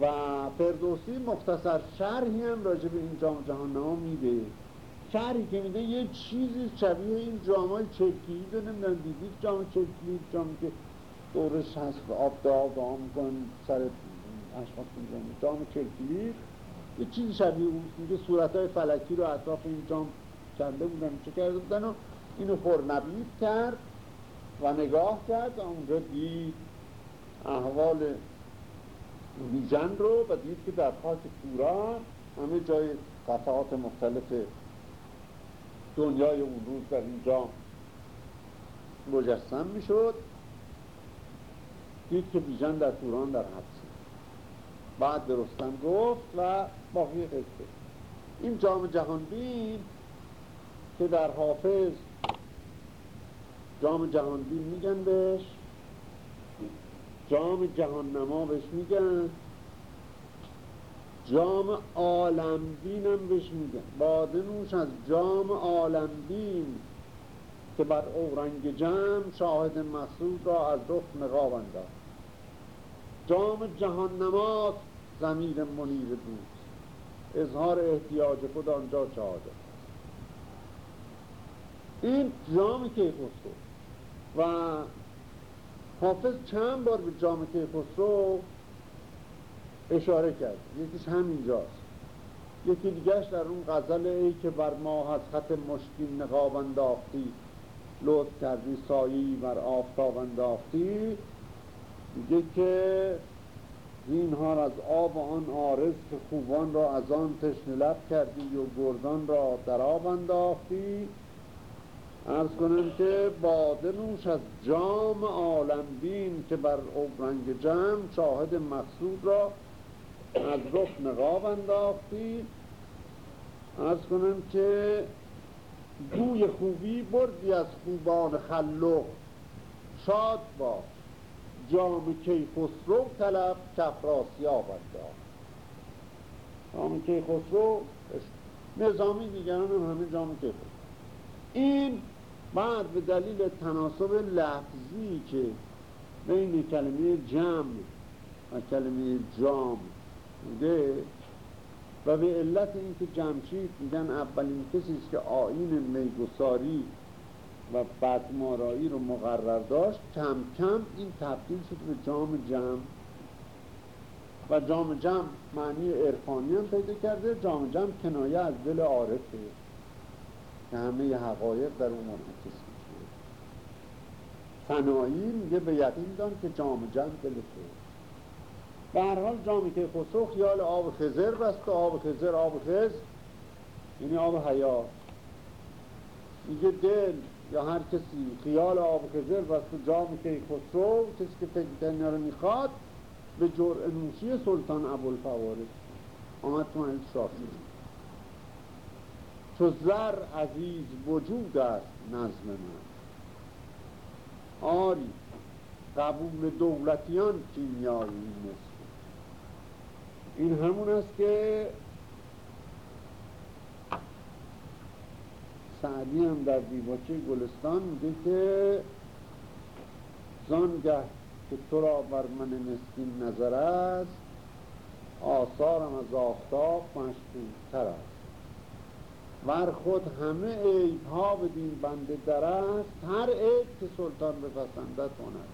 و فردوسی مختصر شرحی هم راجع به این جام جهان نما میده. شرحی که میده یه چیزی شبیه این جامای چرکی رو نمی‌دونم دیدید؟ جام چرکی جامی که دورش هست و آب داغ دام میکن سر اشخاص جام چرکی یه چیزی شبیه اون میگه صورت های فلکی رو اطراف این جام کنده بودن چه کرده بودن و اینو نبید کرد و نگاه کرد و اونجا دید احوال بیژن رو و دید که در خاک توران همه جای قطعات مختلف دنیای اون روز در اینجا مجسم می‌شد. دید که بیژن در توران در حبس بعد درستم گفت و باقی قصه. این جام جهان بین که در حافظ جام جهان بین میگن بهش جام جهان نما بهش میگن جام عالم بینم بهش میگن. باده نوش از جام عالم بین که بر اورنگ جمع شاهد مقصود را از رخ نقاب انداخت. جام جهان زمیر منیر دوست اظهار احتیاج خود آنجا شهاده این جام کیخسرو و حافظ چند بار به جام کیخسرو اشاره کرد. یکیش همینجاست یکی دیگرش در اون غزل ای که بر ما از خط مشکین نقاب انداختی لطف کردی سایی بر آفتاب انداختی. میگه که زینهار از آب آن آرز که خوبان را از آن تشنه لب کردی و گردان را در آب انداختی. ارز کنم که باده نوش از جام عالم بین که بر اوبرنگ جمع شاهد مقصود را از رخ نقاب انداختی. ارز کنم که بوی خوبی بردی از خوبان خلق شاد باش. جام کیخسرو طلب کفراسیاب انداخت. جام کیخسرو نظامی دیگران هم همه جام کیخسرو. این بعد به دلیل تناسب لفظی که بین کلمه جمع و کلمه جام بوده و به علت اینکه جمشید میگن اولین کسی است که آین میگساری و بدمارایی رو مقرر داشت کم کم این تبدیل شد به جام جمع و جام جمع معنی عرفانی هم پیدا کرده جام جمع کنایه از دل عارفه که همه حقایق در اون منعکس میشه فنایی میگه به یقین دان که جام جمع دل تو. به هر حال جامی که خسرو خیال آب خزر بست و آب خزر آب خزر یعنی آب حیات میگه دل یا هر کسی خیال آب خزر و جامی که خسرو کسی که فکر دنیا رو می‌خواد به جرع نوشی سلطان ابوالفوارس. آمد تو این شافی تو زر عزیز وجود است نظم من. آری قبول دولتیان کیمیایی مثل این همون است که سعدی هم در دیباچه گلستان میگه که زانگه که تو را بر من مسکین نظر است آثارم از آفتاب مشکوم است. ور خود همه عیب ها بدین بنده در است هر عیب که سلطان بپسندد هنر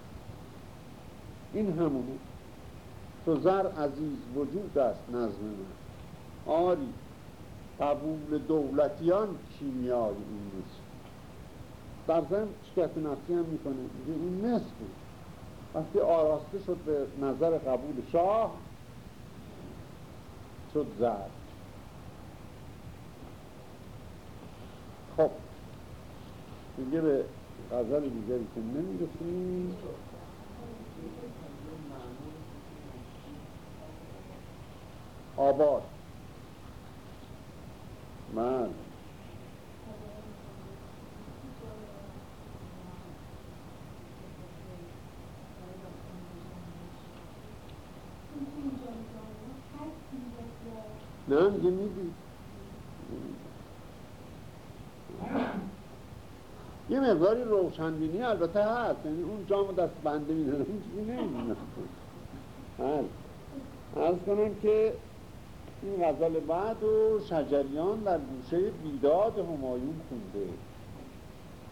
این همونه. تو زر عزیز وجود است نظم من. آری قبول دولتیان کیمیای این نیست در ضمن شکست نفسی هم می‌کنه. میگه این نصف بود. وقتی آراسته شد به نظر قبول شاه شد زر خب. دیگه به غزل دیگری که نمی‌رسیم. آباد. من. نه میگه می‌دید یه مقداری روشنبینی البته هست. یعنی اون جامو دست بنده می‌دونه این چیزی نمی‌دونه. هست. کنم که این غزل بعد و شجریان در گوشه بیداد همایون خونده.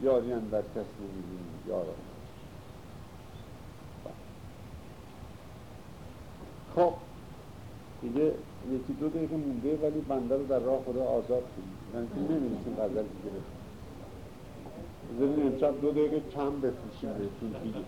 یاریان در کس نمی‌دونی یارا. خب دیگه یکی دو دقیقه مونده ولی بنده رو در راه خدا آزاد کنید یعنی که نمی‌رسیم غزل دیگه؟ بزنین امشب دو دقیقه کم بفروشیم بهتون. دیگه